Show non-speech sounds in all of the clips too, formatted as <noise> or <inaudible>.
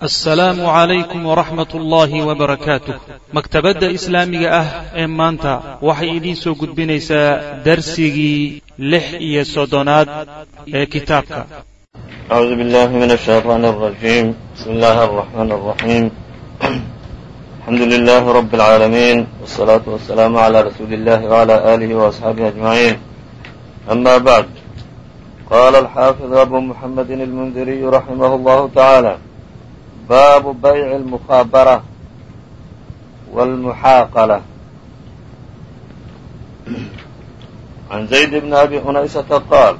asalaamu calaykum waraxmat ullaahi wbarakaatu maktabadda islaamiga ah ee maanta waxay idiin soo gudbinaysaa darsigii lix iyo soddonaad ee kitaabka. Acuudu billahi min ashayطaan alrajiim bismi illaahi alraxmaan alraxiim alxamdu lilaahi rabbi alcaalamiin wsalaatu wasalaamu calaa rasuuli illahi wcalaa aalihi waasxaabihi ajmaciin. Ama bacd qaala alxaafidu abu muxamedin almundiriyu raximah allahu tacaala باب بيع المخابرة والمحاaqلة عن زيد بن أبي أنيسة قال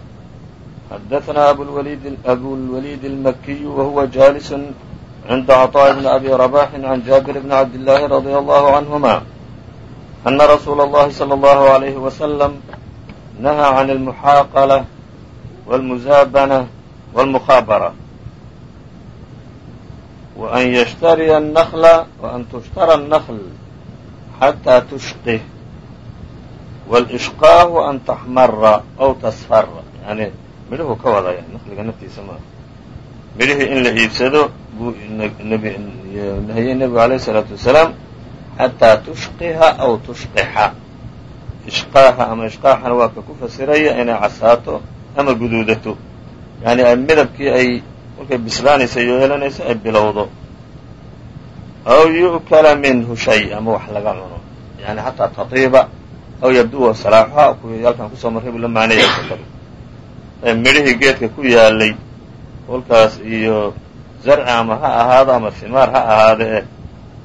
حدثنا أبوالوليد المكي وهو جالس عند عطاء بن أبي رباح عن جابر بن عبد الله رضي الله عنهما أن رسول الله صلى الله عليه وسلم نهى عن المحاaqلة والمزاabنة والمخاaبرة وأn yshtariya النخلa وأn تشhtarى النخل xatىa تushqih والإشقاahu أn تxmara أw tasfara yani midhuhu ka wadaya naqliga naftiisa maaha midhihii in la iibsado buu nahiyey nebigu عalيه الصلاaةu وaسلاaم xatىa tushqiha أw tushqixa ishqaaha ama ishqaaxana waa ka ku fasiraya inay casaato ama guduudato yani midabkii ay markay bislaanaysa yeelanayso ay bilowdo. Aw yu'kala minhu shay ama wax laga cuno. Yani xataa tatiiba aw yabduwa salaaxuha kuwii halkan ku soo marray buu la ee midhihii geedka ku yaalay kolkaas iyo zarci ama ha ahaado ama himaar ha ahaado eh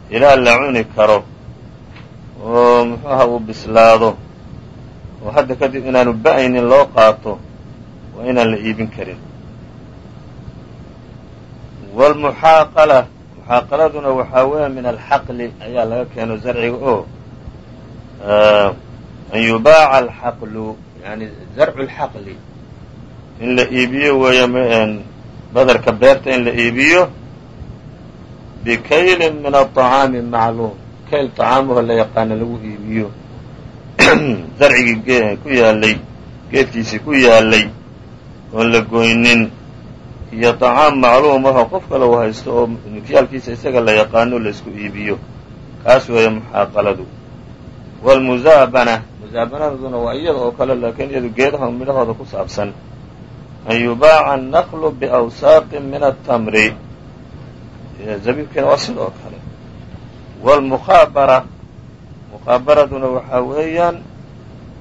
ilaa la cuni karo oo muxuuha uu bislaado oo hadda kadib inaanu ba'aynin loo qaato waa inaan la iibin karin wlmuxaaqala muxaaqaladuna waxaa weya min alxaqli ayaa laga keeno zarciga oo an yubaaca alxaqlu yani zarcu lxaqli in la iibiyo weeya badarka beerta in la iibiyo bikaylin min aطacaami macluum kayl طacaamuha la yaqaana lagu iibiyo zarcigii ku yaalay geedkiisii ku yaalay oon la goynin iyo طacaam macluum ahoo qof kale u haysto oo nikyaalkiisa isaga la yaqaano laisku iibiyo kaas weeye muxaaqaladu wاlmuzaabana muzaabanaduna waa iyada oo kale laakiin iyadu geedaha midhahooda ku saabsan an yubaaca الnaqlu biawsaaqi min aلtamri zabiibkiina waa sidoo kale wاlmukhaabara mukhaabaraduna waxaa weeyaan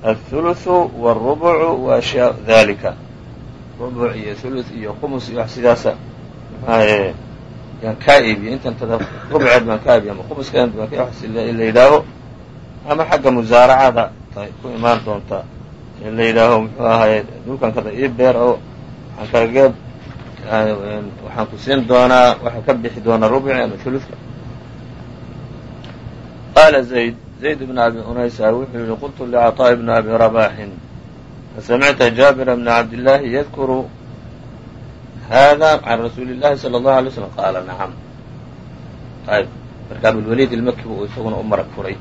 aلثuluثu wالrubucu wa ashyaa dalika rubuc iyo thuluth iyo khumus iyo wax sidaasa. Yaan kaa iibiyo intan tada rubceed baan kaa iibiyo ama khumuskeed baan wax la yidhaaho. Ama xagga musaaracada ku imaan doonta in la yidhaaho muxuu ahaye dhulkan kada ii beer oo waxaan kaaga waxaan ku siin doonaa waxaa ka bixi doonaa rubci ama thuluthka qaala zayd zayd bn abi unaysa wuxuu yihi qultu licaطaaءi bni abi rabaxin samicta jaabira bna cabdillaahi yadkuru hada can rasuuli llahi sala allahu alay slam qaala nacam ayb marka abulwaliid ilmaki buu isaguna u marag furay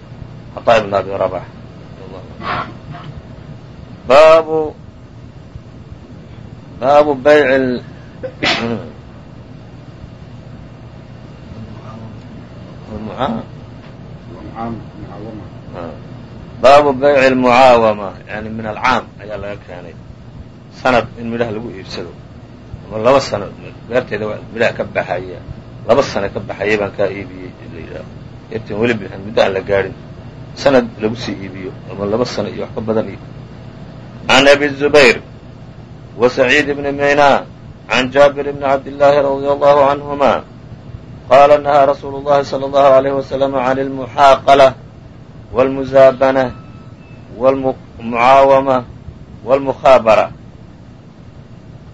cataa ibn abi rabax baabu baabu bayc baabu bayci almucaawama yani min alcaam ayaa laga keenay. Sanad in midhaha lagu iibsado. Ama laba sano beerteeda midhaha ka baxaya. Laba sano ka baxaya baan kaa iibiyey la yidhaaho beerteen weli bixin muddo aan la gaadhin sanad lagu sii iibiyo ama laba sano iyo wax ka badan iyo. Can abi zubayr wa saciid bni mayna can jaabir bni cabdillaahi radia allahu canhuma qaala nahaa rasuulu llahi salى allahu alayh wاlmuzaabana wاlmucaawama wاlmukhaabara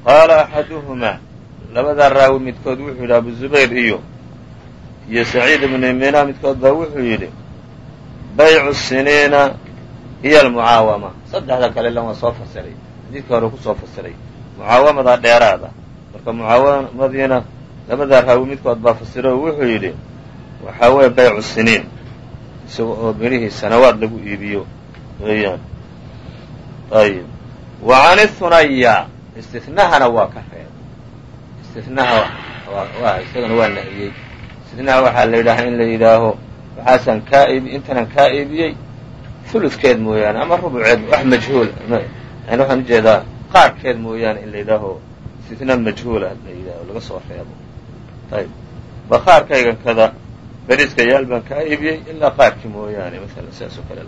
qaala axaduhumaa labadaa raawi midkood wuxuu yidhi abu zubayr iyo iyo saciid ibnu mina midkood baa wuxuu yidhi baycu siniina iyo almucaawama saddexda kale lan waa soo fasiray xadiidkii hore ku soo fasiray mucaawamadaa dheeraada marka mucaawamadiina labadaa raawi midkood baa fasiray oo wuxuu yidhi waxaa weeye baycu siniin isaga oo mirihii sanawaad lagu iibiyo weeyaan. Wa can ihunaya istinahana waa ka reeb. Istinaha isagana waa nahiyey istinaha waxaa la yidhaahaa in la yidhaaho waxaasaan kaa iibi intanan kaa iibiyey fuludkeed mooyaane ama rubuceed wax majhuul yani waxaan u jeedaa qaarkeed mooyaane in la yidhaaho istina majhuula la yidhaaho laga soo reebo. Ayb baqaarkaygan kada beriska yaal baan kaa iibiyey ilaa qaarkii mooyaane maala sidaas oo kale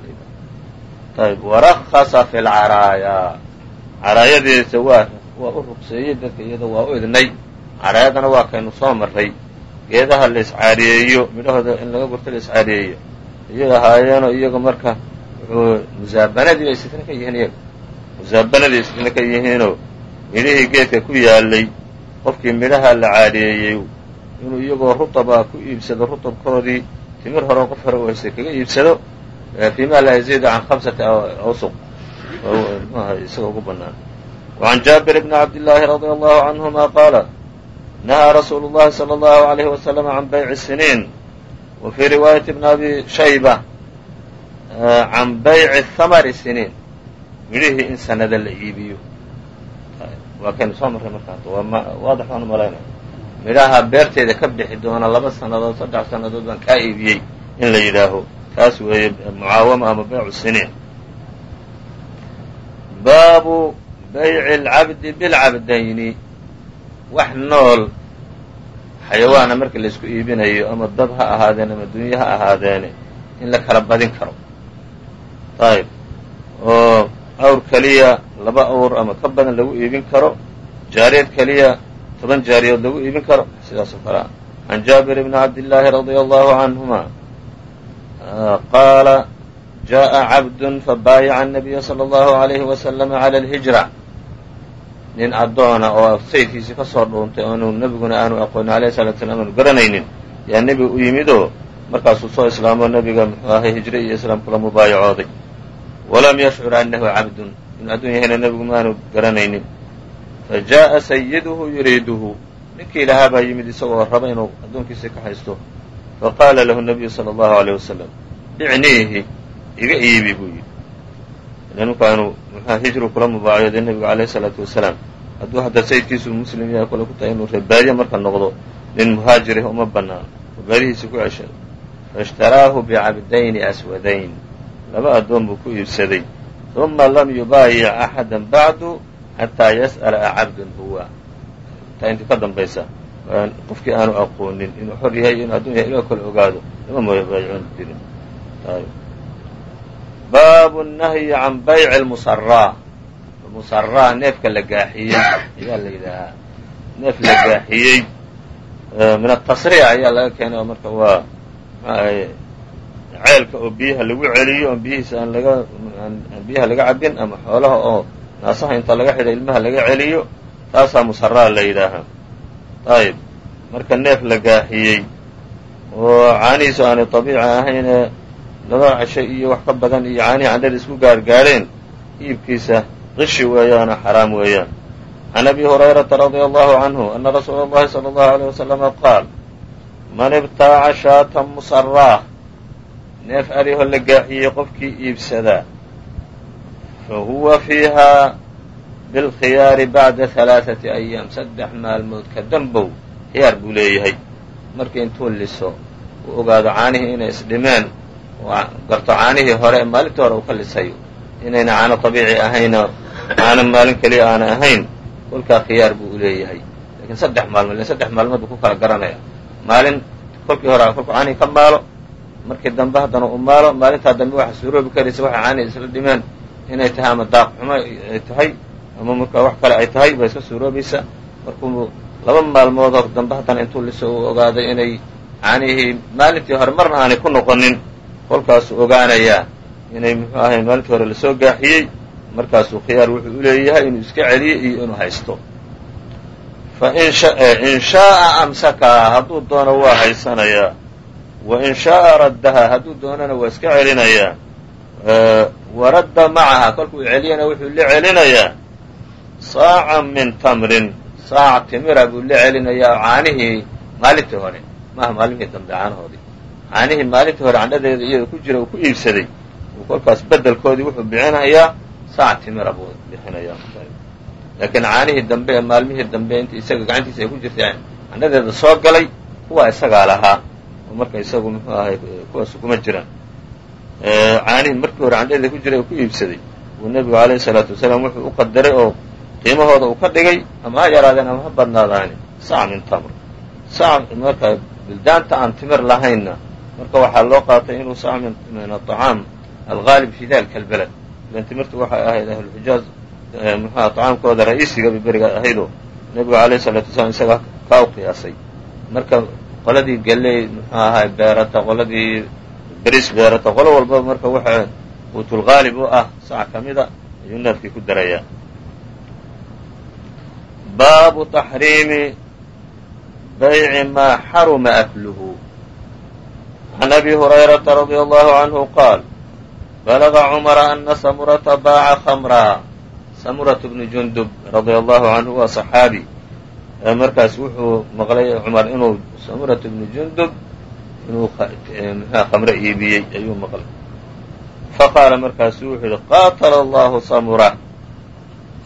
ayb warakasa fi lcaraaya caraayadiisa waa waa u ruqseeyey dadka iyada waa u idnay caraayadana waa kaynu soo marray geedaha la iscaariyeeyo midhahooda in laga gurto la iscaariyeeyo iyaga ahaayeenoo iyaga marka wuxuu musaabanadii bay istina ka yihiin iyaga musaabanadii istina ka yihiinoo midhihii geedka ku yaalay qofkii midhaha la caariyeeyey inuu iyagoo rutabaa ku iibsado rutabkoodii timir hore qof hore u haystay kaga iibsado fima laa yaziidu can hamsati awsuq isagoo ugu banaan وعn jaaبir بn cabd الlaahi radي allahu canهuma qaala nahaa rasuulu الlahi slى الlahu عalيh waslm can bayc الsiniin wa fii riwaayaةi bn abi shayba can bayci hamari siniin midhihii in sanada la iibiyo waa kaynu soo marray markaas waadix baan umalaynaya midhaha beerteeda ka bixi doona laba sannadood saddex sannadood baan kaa iibiyey in la yidhaaho. Taas weeye mucaawama ama baycu siniin baabu bayci اlcabdi bilcabdayni wax nool xayawaana marka laysku iibinayo ama dad ha ahaadeen ama dunye ha ahaadeene in la kala badin karo. Ayb oo awr keliya laba awr ama ka badan lagu iibin karo. Jaariyad keliya toban jaariyood lagu iibin karo sidaas oo kale ah can jaabir bni cabdillaahi radia allahu canhuma qaala jaءa cabdun fabaayaca الnabiya salى اllahu عalayhi waslama clى اlhijra nin addoona oo sayidkiisii ka soo dhuuntay oonu nebiguna aanu aqoonin alayh salatu slam aanu garanaynin yaa nebiga u yimidoo markaasuu soo islaamoo nebiga muxuu ahay hijre iyo islaam kula mubaayacooday walam yashcur annahu cabdun inuu adduun yahayna nebigu maanu garanaynin fajaءa sayiduhu yuriiduhu ninkii ilahaa baa yimid isagoo raba inuu addoonkiisii ka haysto faqaala lahu nabiyu salى اllahu عalيyه wasalam icniihi iga iibi buu yidhi ninkaanu muxua hijru kula mubaayacooday nebigu alayh الsalaatu wasalaam hadduu hadda sayidkiisu muslim yahay kole ku tahay inuu reebaadiye marka noqdo nin muhaajirih uma banaano reebaadihiisi ku ceshado faاshtaraahu bicabdayni aswadayn laba addoon buu ku iibsaday ثuma lam yubaayic axada bacdu xataa yas'ala cabdan huwa. Taa intii ka dambaysa qofkii aanu aqoonin inuu xor yahay inuu addun yahay inuu kale ogaado ima baycoon jirin. Baabu nahyi can bayci lmusaraa musaraa neefka la gaaxiyey ayaa la yidhaahaa. Neef la gaaxiyey min atasriic ayaa laga keenay oo marka waa maxaahay ceelka oo biyaha lagu celiyo oon biyihiisa aan laga aan biyaha laga cabbin ama xoolaha oo naasaha inta laga xidha ilmaha laga celiyo taasaa musaraa la yidhaahaa ayib marka neef la gaaxiyey oo caanihiisu aanay طabiici ahaynee laba casho iyo wax ka badan iyo caanihi candhada isku gaargaadheen iibkiisa qishi weeyaanoo xaraam weeyaan can abi hurayrata radia allahu canhu ana rasuula اllahi salى اllahu alيyه waslama qaal man ibtaaca shaatan musaraa neef ariho la gaaxiyey qofkii iibsadaa fa huwa fiihaa bilkhiyaari bacda halaaثati ayaam saddex maalmood ka dambow khiyaar buu leeyahay markii intuu liso uu ogaado caanihii inay isdhimeen garto caanihii hore maalintii hore uu ka lisayo inayna caano طabiici ahayno caano maalin keliya aana ahayn kolkaa khiyaar buu uleeyahay lakiin saddex maalmood len saddex maalmood buu ku kala garanaya maalin kolkii hore kolkuu caanihii ka maalo markii dambe haddana u maalo maalintaa dambe waxa suuroobi karaysa waxay caanihi isla dhimeen inay tahay ama daaq xumo ay tahay ama markaa wax kale ay tahay baa iska suuroobaysa. Markuu laba maalmoodoo dambe haddana intuu liso uu ogaaday inay caanihii maalintii hore marna aanay ku noqonin kolkaasuu ogaanayaa inay muxuu ahay maalintii hore la soo gaaxiyey markaasuu khiyaar wuxuu u leeyahay inuu iska celiyo iyo inuu haysto. Fain in shaaa amsakahaa hadduu doono waa haysanayaa wa in shaaa raddahaa hadduu doonana waa iska celinayaa waradda macaha kolkuu celiyana wuxuu la celinayaa. Saacan min tamrin saac timira buu la celinayaa oo caanihii maalintii hore. Maaha maalimihii dambe caanahoodii. Caanihii maalintii hore candhadeeda iyada ku jira uu ku iibsaday. Uu kolkaas bedelkoodii wuxuu bixinayaa saac timira buu bixinayaa. Laakiin caanihii dambe ee maalmihii dambe inta isaga gacantiisa ay ku jirtay candhadeeda soo galay kuwa isagaa lahaa. Oo marka isagu muxuu ahay kuwaas kuma jiraan caanihii markii hore candhadeeda ku jiray oo ku iibsaday. Uu nebigu alayhi salaatu wasalaam wuxuu u qadaray oo qiimahooda uu ka dhigay ama ha yaraadeen ama ha badnaadaani sac min tamr sac marka bildaanta aan timir lahaynna marka waxaa loo qaatay inuu sac min aطacaam algaalib fi dalika albeled ilan timirtu waxay ahayd ahluxijaaz muxuha طacaamkooda ra'iisiga bay beriga ahaydoo nebigu alayhi salaatu wasalaam isaga kaa u qiyaasay. Marka qoladii galley muxuu ahay beerata qoladii beris beerata qolo walbaba marka waxa quutulgaalib u ah sac ka mida ayuu neefkii ku darayaa baabu taxriimi bayci maa xaruma akluhu can abi hurayrata radia allahu canhu qaal balaga cumara ana samurata baaca khamraa samuratu bnu jundub radia allahu canhu waa saxaabi. Markaas wuxuu maqlay cumar inuu samuratu bnu jundub inuu mxua khamre iibiyey ayuu maqlay faqaala markaasu wuxuu yihi qaatala allahu samura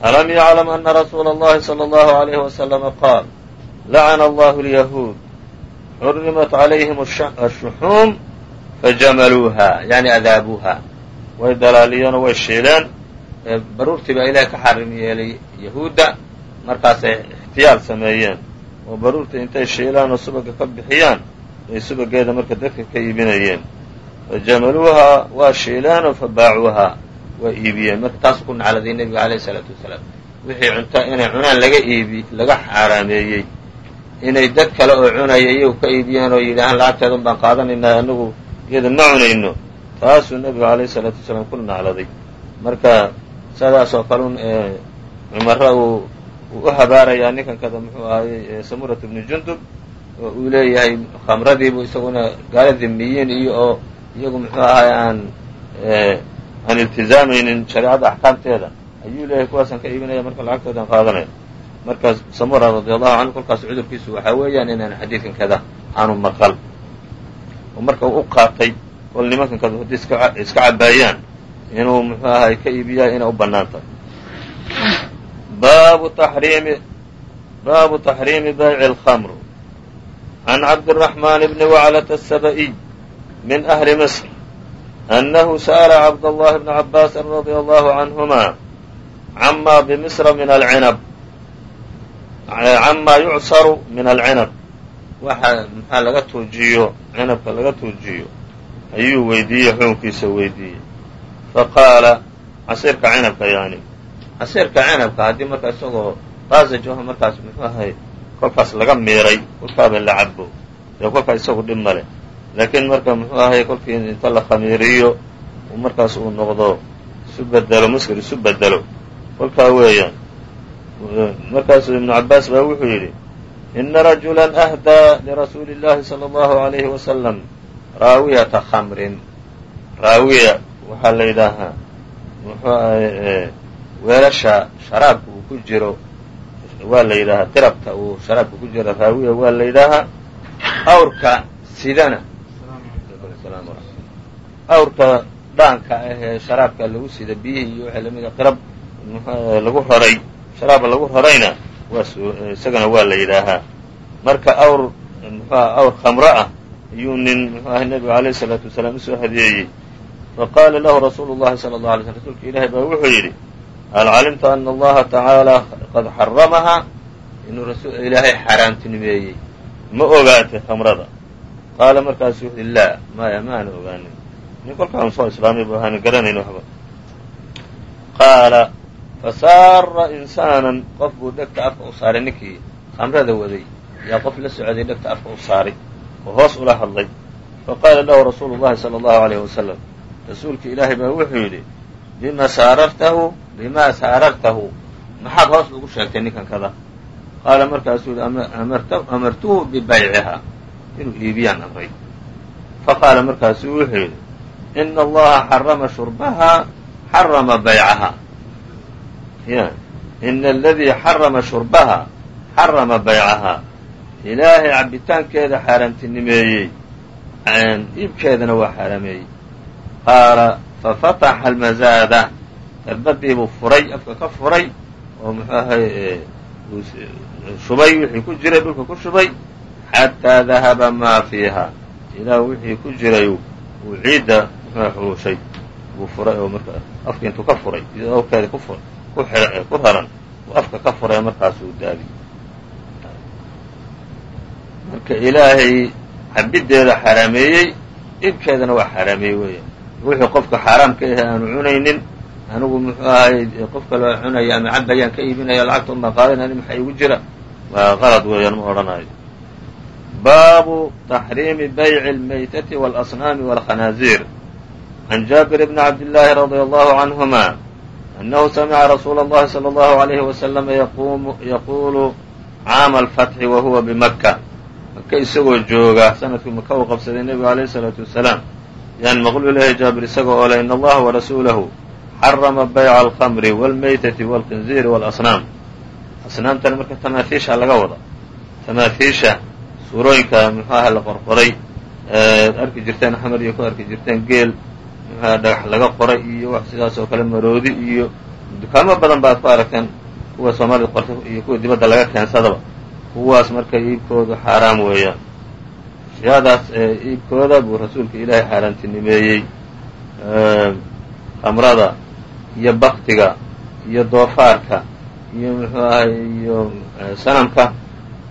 alam yaclam ana rasuula اllahi salى اllahu عalayhi waslama qaal lacana allahu اlyahuud xurimat calayhim ashuxuum fajamaluuha yani adaabuuha way dalaaliyeen oo way shiileen baruurtii baa ilahay ka xarim yeelay yahuudda markaasay ixtiyaal sameeyeen oo baruurta intay shiilaan oo subaga ka bixiyaan bay subageeda marka dadka ka iibinayeen. Fajamaluuhaa waa shiileenoo fabaacuuhaa waa iibiyeen. Marka taasuu ku nacladay nebiga alayh isalaatu wasalaam. Wixii cunta inay cunaan laga iibi laga xaaraameeyey inay dad kale oo cunaya iyagu ka iibiyeen oo yidhaahaan lacagteedan baan qaadanaynaa anagu iyada ma cunayno. Taasuu nebigu alayh isalaatu wasalaam ku nacladay. Marka sidaas oo kale un cumara uu u habaarayaa ninkan kada muxuu ahaayey samurat bnu jundub oo uu leeyahay khamradiibuu isaguna gaala dimiyiin iyo oo iyagu muxuu ahaay aan aan iltizaamaynin shareecadda axkaamteeda. Ayuu leeyahay kuwaasaan ka iibinaya marka lacagtoodaan qaadanaya markaas samura radiallahu canhu kolkaas cudurkiisu waxaa weeyaan inaan xadiidkan kada aanu maqal. Oo marka uu u qaatay kol nimankan kada haddii iska cabaayaan inuu muxuu ahay ka iibiyaa inay u bannaan tahay baabu taxriimi baabu taxriimi bayci اlkhamr can cabdالرaحman bni waclة الsabaئي min ahli mصr أnnahu sa'la cabdالlahi bna cabاasi radي allahu canهuma cama bmisra min alcinab cama yucsaru min alcinab waxa maxaa laga tuujiyo cinabka laga tuujiyo ayuu weydiiyey xukunkiisa weydiiyey faqaala casiirka cinabka yani casiirka cinabka haddii marka isagoo taasaj ah markaas muxuu ahay kolkaas laga miiray kolkaaba la cabo dee kolkaa isagu dhib ma leh laakiin marka muxuu ahay kolkii inta la khamiiriyo markaas uu noqdo isu bedelo muskir isu bedelo kolkaa weeyaan markaasuu ibnu cabaas baa wuxuu yidhi ina rajula ahdaa lirasuuli اllahi salى اllahu عalayhi wasalam raawiyata khamrin raawiya waxaa la yidhaahaa muxuu ahay weelasha sharaabka uu ku jiro waa la yidhaahaa qirabta uu sharaabka ku jiro raawiya waa la yidhaahaa awrka sidana. Awrka dhaanka ah ee sharaabka lagu sida biyihii iyo wixii lamida qirab lagu raray sharaaba lagu rarayna waa isagana waa la yidhaahaa marka awr muxuha awr khamro ah ayuu nin muxuu ahay nebiga alayhi salaatu wasalaam u soo hadiyeeyey faqaala lahu rasuulu llahi sala allau alay slam rasuulka ilaahay baa wuxuu yidhi hal calimta ana allaha tacaala qad xaramahaa inuu ilaahay xaaraamtinimeeyey ma ogaatay khamrada qaala markaasu wuxu uhi laa maya ma aana ogaanin nin kolkaan soo islaamay bu ahaana garanayn waxba qaala fasaara insaanan qof buu dhegta afka u saaray ninkii khamrada waday yaa qof la socday dhegta afka u saaray oo hoos ula hadlay faqaala lahu rasuulu llahi sala allahu alayh wasalam rasuulka ilaahay baa wuxuu yidhi bima saarartahu bimaa saarartahu maxaad hoos ugu sheegtay ninkan kada qaala markaasuu yihi amartuhu bibaycihaa inuu iibiyaan amray faqaala markaasuu wuxuu yidhi ina allaha xarama shurbahaa xarama baycahaa ina aladii xarama shurbahaa xarama baycahaa ilaahay cabitaankeeda xaaraamtinimeeyey iibkeedana waa xaaraameeyey qaala fafataxa almazaada darbadii buu furay afka ka furay oo muxuu ahay shubay wixii ku jiray dhulka ku shubay xataa dahaba maa fiiha. Ilaa wixii ku jiray uu ciidda xuushay. Buu furay oo marka afka intuu ka furay iyadoo awkeeda ku ku raran uu afka ka furay markaasuu daadi marka ilaahay cabiddeeda xaraameeyey ibkeedana waa xaraameeyey weeyaan. Wixii qofka xaaraam ka yahay aanu cunaynin anigu muxuu ahay qof kaloo cunaya ama cab ayaan ka iibinaya lacagta un baan qaadanani maxaa igu jira waa qalad weeyaan ma odhanayo baabu taxriimi bayci اlmaytati wاlasnaami wاlkhanaaziir can jaabir bni cabdillaahi radia allahu canhuma annahu samica rasuula اllahi salى allahu alayhi wasalama yaquulu caama alfatxi wa huwa bimaka maka isagoo jooga sanadkii maka uu qabsaday nebigu alayh الsalaatu wasalaam yaan maqlu ilahi jaabir isaga oo le in allaha warasuulahu xarama bayca alkhamri wاlmaytati wاlkhinziiri wاlasnaam asnaamtana marka tamaahiisha laga wada tamaahiisha suurooyinka muxuaha la qorqoray eed arki jirteen xamar iyo ku arki jirteen geel muxuaha dhagax laga qoray iyo wax sidaas oo kale maroodi iyo dukaamo badan ba ad ku aragteen kuwa soomaalida qorta iyo kuwa dibadda laga keensadaba kuwaas marka iibkoodu xaaraam weeyaan ashyaadaas iibkooda buu rasuulka ilaahay xaaraantinimeeyey khamrada iyo baktiga iyo doofaarka iyo muxuu ahay iyo eh, sanamka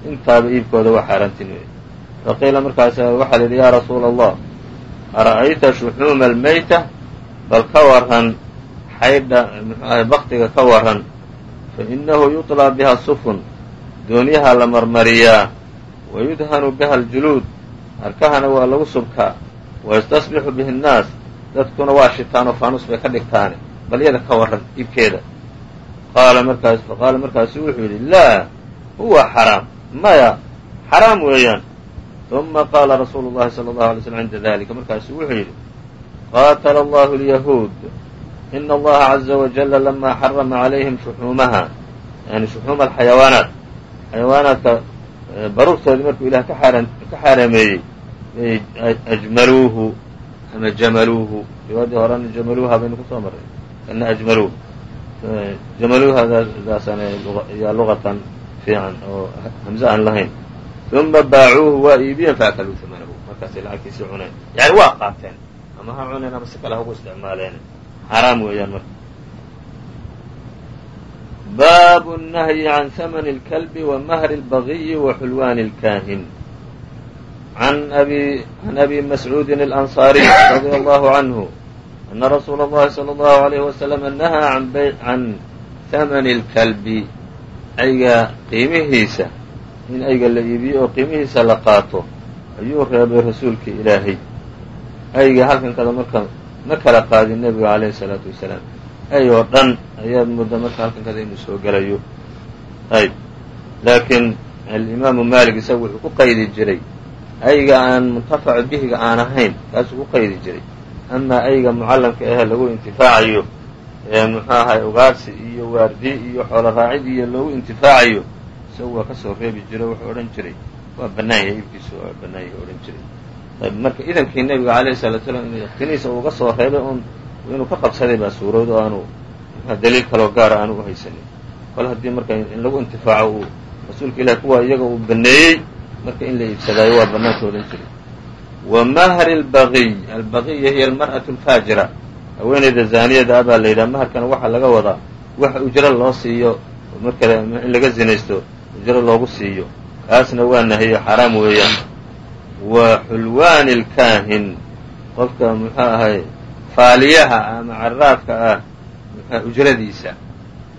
intaaba iibkooda waa xaaraantin faqiila markaas eh, waxaa la yidhi yaa rasuula allah ara'ayta shuxuuma almayta bal ka waran xaydha muxuu ahay baktiga ka warran fa innahu yuطlaa biha sufun dooniyaha la marmariyaa wa yudhanu biha aljuluud arkahana waa lagu subkaa wa yastasbixu bihi annaas dadkuna waa shitaan oo faanus bay ka dhigtaane bal iyada ka warran iibkeeda qaala markaas faqaala markaasu wuxuu yidhi laa huwa xaraam maya xaraam weeyaan. Uma qaala rasuulu llahi salى اllahu alay slm cinda dalika markaasu wuxuu yidhi qaatala allahu lyahuud ina allaha caza wajala lama xarama calayhim shuxuumaha yani shuxuuma alxayawaanaat xayawaanaadka baruurtoodii markuu ilah ka xaarameeyey ajmaluuhu ama jamaluuhu riwaayadii horena jamaluuha baynu ku soo marray kana ajmaluuhu jamaluuhadaasana yaa luqatan fiican oo hamze aan lahayn uma baacuuhu waa iibiyeen faakaluu amanahu markaasay lacagtiisii cuneen yani waa qaateen ama ha cuneen ama si kale hagu isticmaaleen xaraam weeyaan marka bab النahyi عan ثmن الكلب وmhr البغي وxulwan الكاhin عn أbي مسعوudi الأنصاaري رضي الله عنه أنa رsuul الlahi صلى الله عليه وسلم نahى عan ثmن الكلب ayga qiimihiisa in ayga la iibiyo oo qiimihiisa la qaato ayuu reebay rasuulka ilaahay ayga halkan kada marka ma kala qaadin nebiga عalيه الصلاaةu وaسلام ay oo dhan ayaad mudda marka halkan kada inuu soo gelayo ayb laakiin alimaamu malik isagu wuxuu ku qaydi jiray ayga aan muntafacu bihiga aan ahayn kaasuu ku qaydi jiray amaa ayga mucallamka ahe lagu intifaacayo ee muxuu ahay ugaarsi iyo waardi iyo xoolo raacid iyo loogu intifaacayo isagu waa ka soo reebi jiray wuxuu odhan jiray. Waa bannaan yahay iibkiisu waa bannaan yahay odhan jiray. Ayb marka idankii nebiga alayhi salatu salaam inuu iqtiniisa uga soo reebay un inuu ka qabsaday baa suurowd oo aanu daliil kaloo gaara aanu u haysanin. Kol haddii marka in lagu intifaaco uu rasuulka ilahi kuwa iyaga uu baneeyey marka in la iibsadaayo waa bannaanka odhan jiray wa mahri albaqiy albaqiya hiya almar'atu alfaajira haweeneyda zaaniyada ah baa la yidhaha maharkana waxaa laga wadaa wax ujro loo siiyo markale in laga zinaysto ujro loogu siiyo. Kaasna waa nahiyo xaraam weeyaan. Wa xulwaani alkaahin qofka muxuu ahay faaliyaha ama caraafka ah ujradiisa.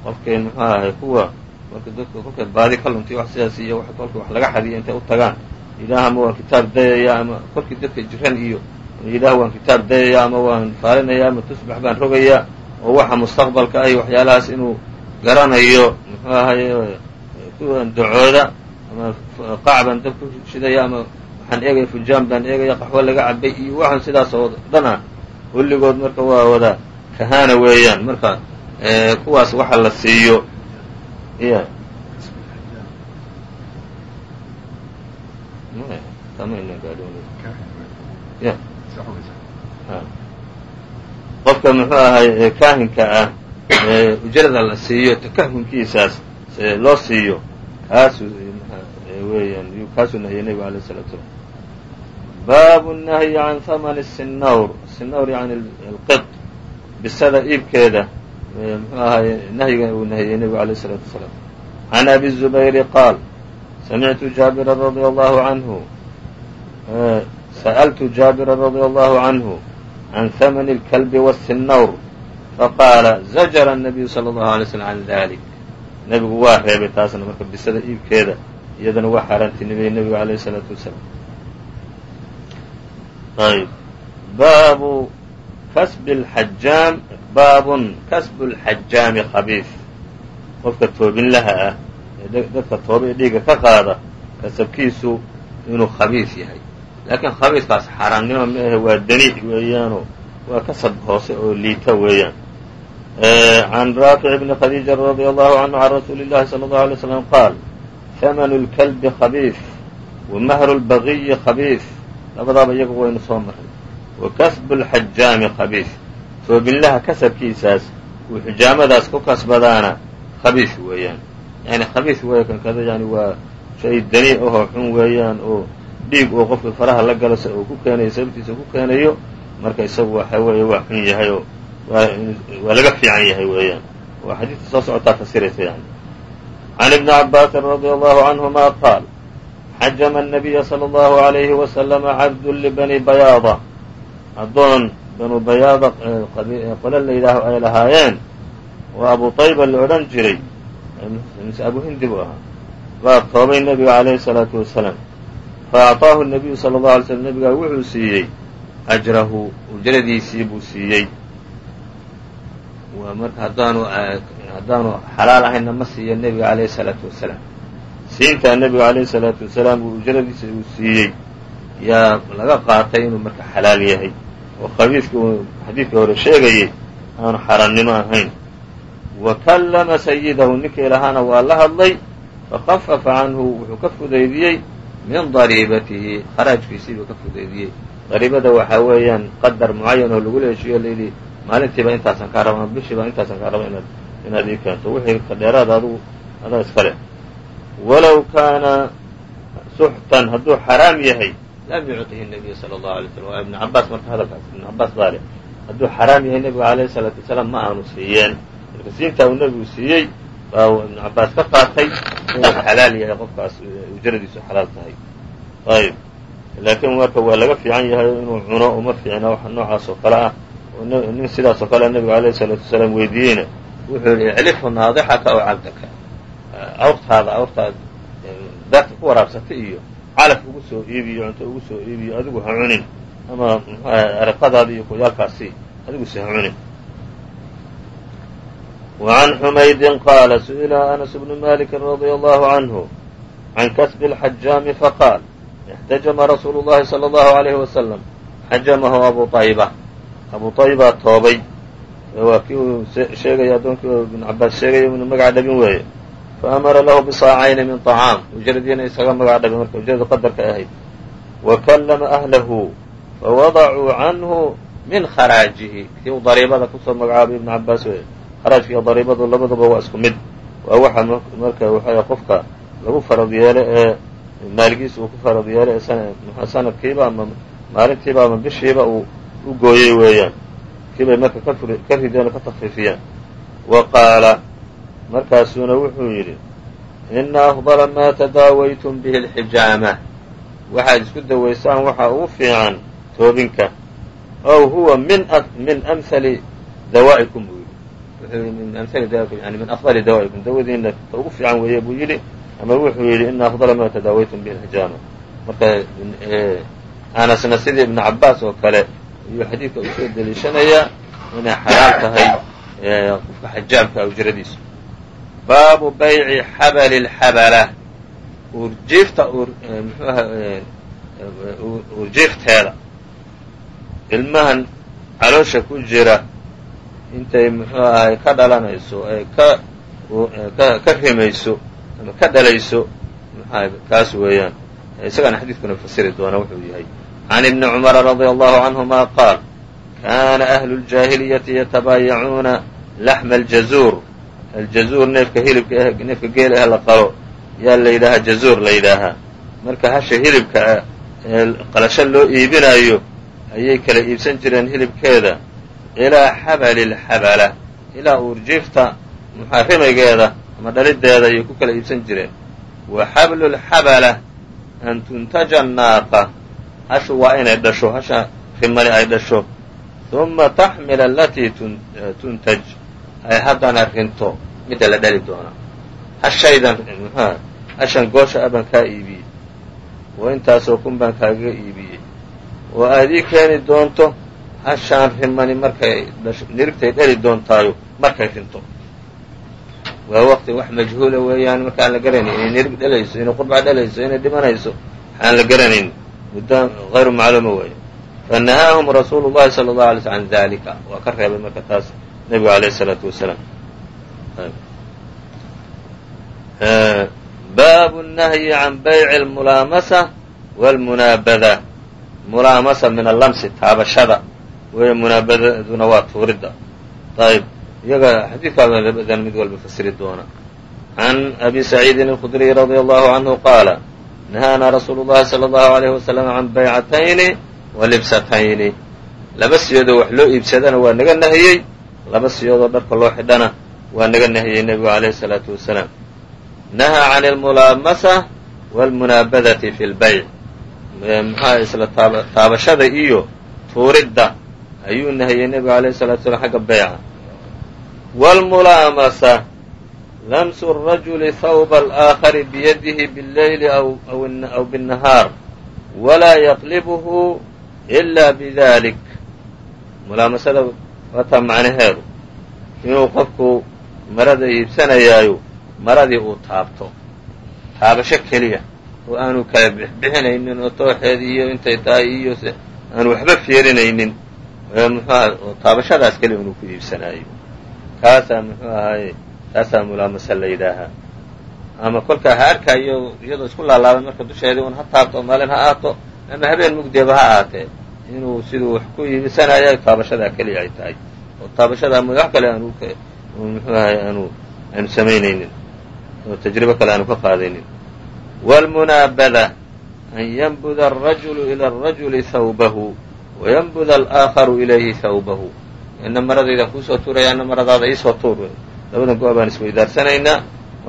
Qofkay muxuu ahay kuwa marka dadka kolkay baadi ka luntiy wax sidaas iyo kolka wax laga xadiyo intay u tagaan yidhaah ama waan kitaab dayaya ama kolkii dadka jiran iyo yidhaah waan kitaab dayaya ama waan faalinaya ama tusbax baan rogayaa oo waxa mustaqbalka ah iyo waxyaalahaas inuu garanayo muxuu ahay kuwan dacooda ama qac baan dab ku shidaya ama waxaan eegaya fujaan baan eegaya qaxwo laga cabay iyo waxaan sidaas oo dhan ah kulligood marka waa wada kahana weeyaan. Marka kuwaas waxa la siiyo y qofka muxuu ahay kaahinka ah ujrada la siiyo takahunkiisaas loo siiyo kaasuu weeyaan kaasuu nahiyey nebigu alay الsalatu slam baabu الnahyi can hamn الsinawr sinawr yani اlqط bisada iibkeeda mxuu ahaay nahyiga uu nahiyey nebigu alيه الsalaatu wasalaam can abi الزubayri qaal samictu jaabira radي allahu canhu sa'ltu jaabira radي allahu canhu can hamn اlkalbi wالsinawr faqaala zajra الnabiyu salى اllahu alay slm can dalik nebigu waa reebay taasna marka bisada iibkeeda iyadana waa xaaraantinimeyey nebigu alayh الsalaatu wasalaam ayb baabu kasb اlxajaam baabun kasbu اlxajaami khabiif qofka toobinlaha ah ee dadka tooba ee dhiiga ka qaada kasabkiisu inuu khabiif yahay laakiin khabiiskaas xaaraamnimo maahe eh, waa daniic weeyaanoo waa kasab hoose oo liita weeyaan. Eh, can raafic bni khadiija radi allahu canhu can rasuuli llahi sala allahu alay slam qaal hamanu lkalbi khabiif wa mahru lbagiyi khabiif labadaaba iyagu waynu soo maray wa kasbu lxajaami khabiif toobillaha kasabkiisaas uu xijaamadaas ku kasbadaana khabiif weeyaan. Yani khabiif weeya kankada yani waa shay daniic ahoo xun weeyaan oo dhiig uu qofka faraha la galo se uu ku keenayo sababtiisa ku keenayo marka isagu waxa weeye waa xun yahay oo waa laga fiican yahay weeyaan waa xadiidka soo socotaa fasiraysa yani can ibni cabaasin radi allahu canhuma qaal xajama الnabiya salى اllahu عalayhi waslama cabdu libani bayaada addoon banu bayaada qole la yidhaaho ay lahaayeen oo abu طayba la odhan jiray mise abu hindi buu ahaa baa toobay nebiga alayhi الsalaatu wasalaam faacطaahu الnabiyu salى الlaه alay slm nebigaa wuxuu siiyey ajrahu ujradiisii buu siiyey marka haddaanu haddaanu xalaal ahayna ma siiyo nebiga alayhi الsalaatu wasalaam siintaa nebiga alayhi الsalaatu wasalaam uu ujradiisa uu siiyey yaa laga qaatay inuu marka xalaal yahay oo khabiifkii uu xadiidkii hore sheegayey aanu xaaraannimo ahayn wa kallama sayidahu ninkii lahaana waa la hadlay fakafafa canhu wuxuu ka fudaydiyey min dariibatihi kharaajkiisiibuu ka fudeediyey dariibada waxaa weeyaan qadar mucayan oo lagu leeshiyo layidhi maalintiiba intaasan kaa raba ama bishiiba intaasan kaa raba inaad inaad ii keento. Wixii ka dheeraada adugu adaa iskale walow kaana suxtan hadduu xaraam yahay lam yucطihi nabiy sala allahu alay slam waa cabaas marka hadalkaas ibnu cabaas daale hadduu xaraam yahay nebigu alayhi salaatu wasalaam ma aanu siiyeen. Marka uu nebigu siiyey baa ibn cabaas ka qaatay inuu xalaal yahay qofkaas ujradiisu xalaal tahay ayb laakiin marka waa laga fiican yahay inuu cuno uma fiicna wax noocaas oo kale ah nin sidaas kale nebigu alayh الsalaatu wasalaam weydiiyeyna wuxuu yihi iclifhu naadixaka aw cabdaka awrtaada awrtaad daarta ku waraabsata iyo calaf ugu soo iibiyo cunto ugu soo iibiyo adigu ha cunin ama ariqadaada iyo kuyaalkaasi adigu se ha cunin وعn xmaydin qaala suئila أنس بن mالك رadي الله عnه عan kasb الxajaami faqاal اxtajama rasuulu الlahi slى الlaه عalيه وasلم xajamahu abu طayba abu طayba toobay waa kii uu sheegaya addoonkii ibn cabaas sheegaya inu magaca dhabin weeye faamara lahu bisaacayni min طacaam ujradiina isaga magac dhabin marka ujrada qadarka ahayd wa kallama ahlahu fawadacuu canhu min kharaajihi kii uu dariibada kusoo magacaabay ibn cabaas weye kharaajka iyo dariibadu labaduba waa isku mid. Waa waxa marka waxa qofka lagu farad yeelo ee maaligiisa uu ku farad yeelo ee sanadkiiba ama maalintiiba ama bishiiba uu u gooyey weeyaan. Kiibay marka ka rideen oo ka takfiifiyeen wa qaala markaasuuna wuxuu yidhi ina afdala maa tadaawaytum bihi alxijaama. Waxaad isku dawaysaan waxa ugu fiican toobinka. Ow huwa min min amhali dawaa'ikum. buu yidhi min amhali dawaikum yani min afdali dawaa'ikum dawadiina ta ugu fiican weeye buu yidhi ama wuxuu yidhi ina afdala maa tadaawaytum bihi alxijaama marka anasna sidii ibnu cabaas oo kale ayuu xadiidka u soo deliishanayaa inay xalaal tahay qofka xajaamka ujradiisu baabu bayci xabali اlxabala urjiifta mxuu aha urjiifteeda ilmahan caloosha ku jira intay muxuu ahay ka dhalanayso ay ka rimayso ama ka dhalayso mxuaha kaas weeyaan. Isagaana xadiidkuna fasiri doona wuxuu yahay. Can ibni cumara radia allahu canhuma qaal kaana ahlu ljaahiliyati yatabaayacuuna laxma aljazuur. Aljazuur neefka hilibka neefka geel ah la qalo yaa la yidhaahaa jazuur la yidhaahaa marka hasha hilibka ee qalasho loo iibinayo ayay kala iibsan jireen hilibkeeda ilaa xabali lxabala ilaa uurjiifta muxaa rimaygeeda ama dhalideeda ayay ku kala iibsan jireen. Wa xablu lxabala an tuntaja annaaqa. Hashu waa inay dhasho hasha rimani ay dhasho. Uma taxmil alatii tuntaj. Ay haddana rinto midda la dhali doona hashaydan mxua hashan goosha abaan kaa iibiyey oo intaasoo kun baan kaagaga iibiyey oo aad ii keeni doonto hashaan rimani markay nirigtay dhali doontaayo markay rinto waa waqti wax majhuula weeyaan marka aan la garanayn inay nirig dhalayso inay qurbac dhalayso inay dhimanayso waxaan la garanayn muddo hayru macluuma weeye. Fanahaahum rasuulu llahi sala allahu alay sl an dalika waa ka reebay marka taas nebigu alayh isalaatu wasalaam baabu nahyi can bayci almulaamasa waalmunaabada mulaamasa min allamsi taabashada weeye munaabadaduna waa tuuridda ayb iyaga xadiidkaadan mid walba fasiri doona can abi saciidin alkhudriy radia allahu canhu qaala nahaanaa rasuulu llahi sala allahu alayhi wasalam can baycatayni wa libsatayni laba siyoodoo wax loo iibsadana waa naga nahiyey laba siyoodoo dharka loo xidhana waa naga nahiyey nebigu alayhi salaatu wasalaam nahaa can almulaamasa waalmunaabadati fi lbayc maxaa isla taabashada iyo tuuridda ayuu nahiyey nebigu alayhi salatu wasalaam xagga beyca wاlmulaamasa lamsu الrajuli hawba alآakhari biyadihi bاlleyli aw bالnahaar walaa yaqlibhu إila bidalik mulaamasada wataa macnaheedu inuu qofku marada iibsanayaayo maradii uu taabto taabasho keliya oo aanu kala bixbixinaynin oo tooxeedii iyo intay tahay iyo aanu waxba fiirinaynin muxuaha oo taabashadaas keliya inuu ku iibsanaayo kaasaa muxuu ahaye taasaa mulaamasa la yidhaahaa ama kolkaa ha arkaayo iyadoo isku laalaaban marka dusheedii un ha taabto oo maalin ha ahaato ama habeen mugdeeba ha ahaatee inuu siduu wax ku iibsanayo taabashadaa keliya ay tahay oo taabashadaa m wax kale aanu muxuu ahay aanu aanu samaynaynin oo tajribo kale aanu ka qaadaynin wاlmunaabada an yanbuda الrajulu ilى الrajuli hawbahu wayanbuda alآakharu ilayhi hawbahu ina maradaydan kuusoo tuuraya ana maradaada iisoo tuur labadan go- baan isweydaarsanaynaa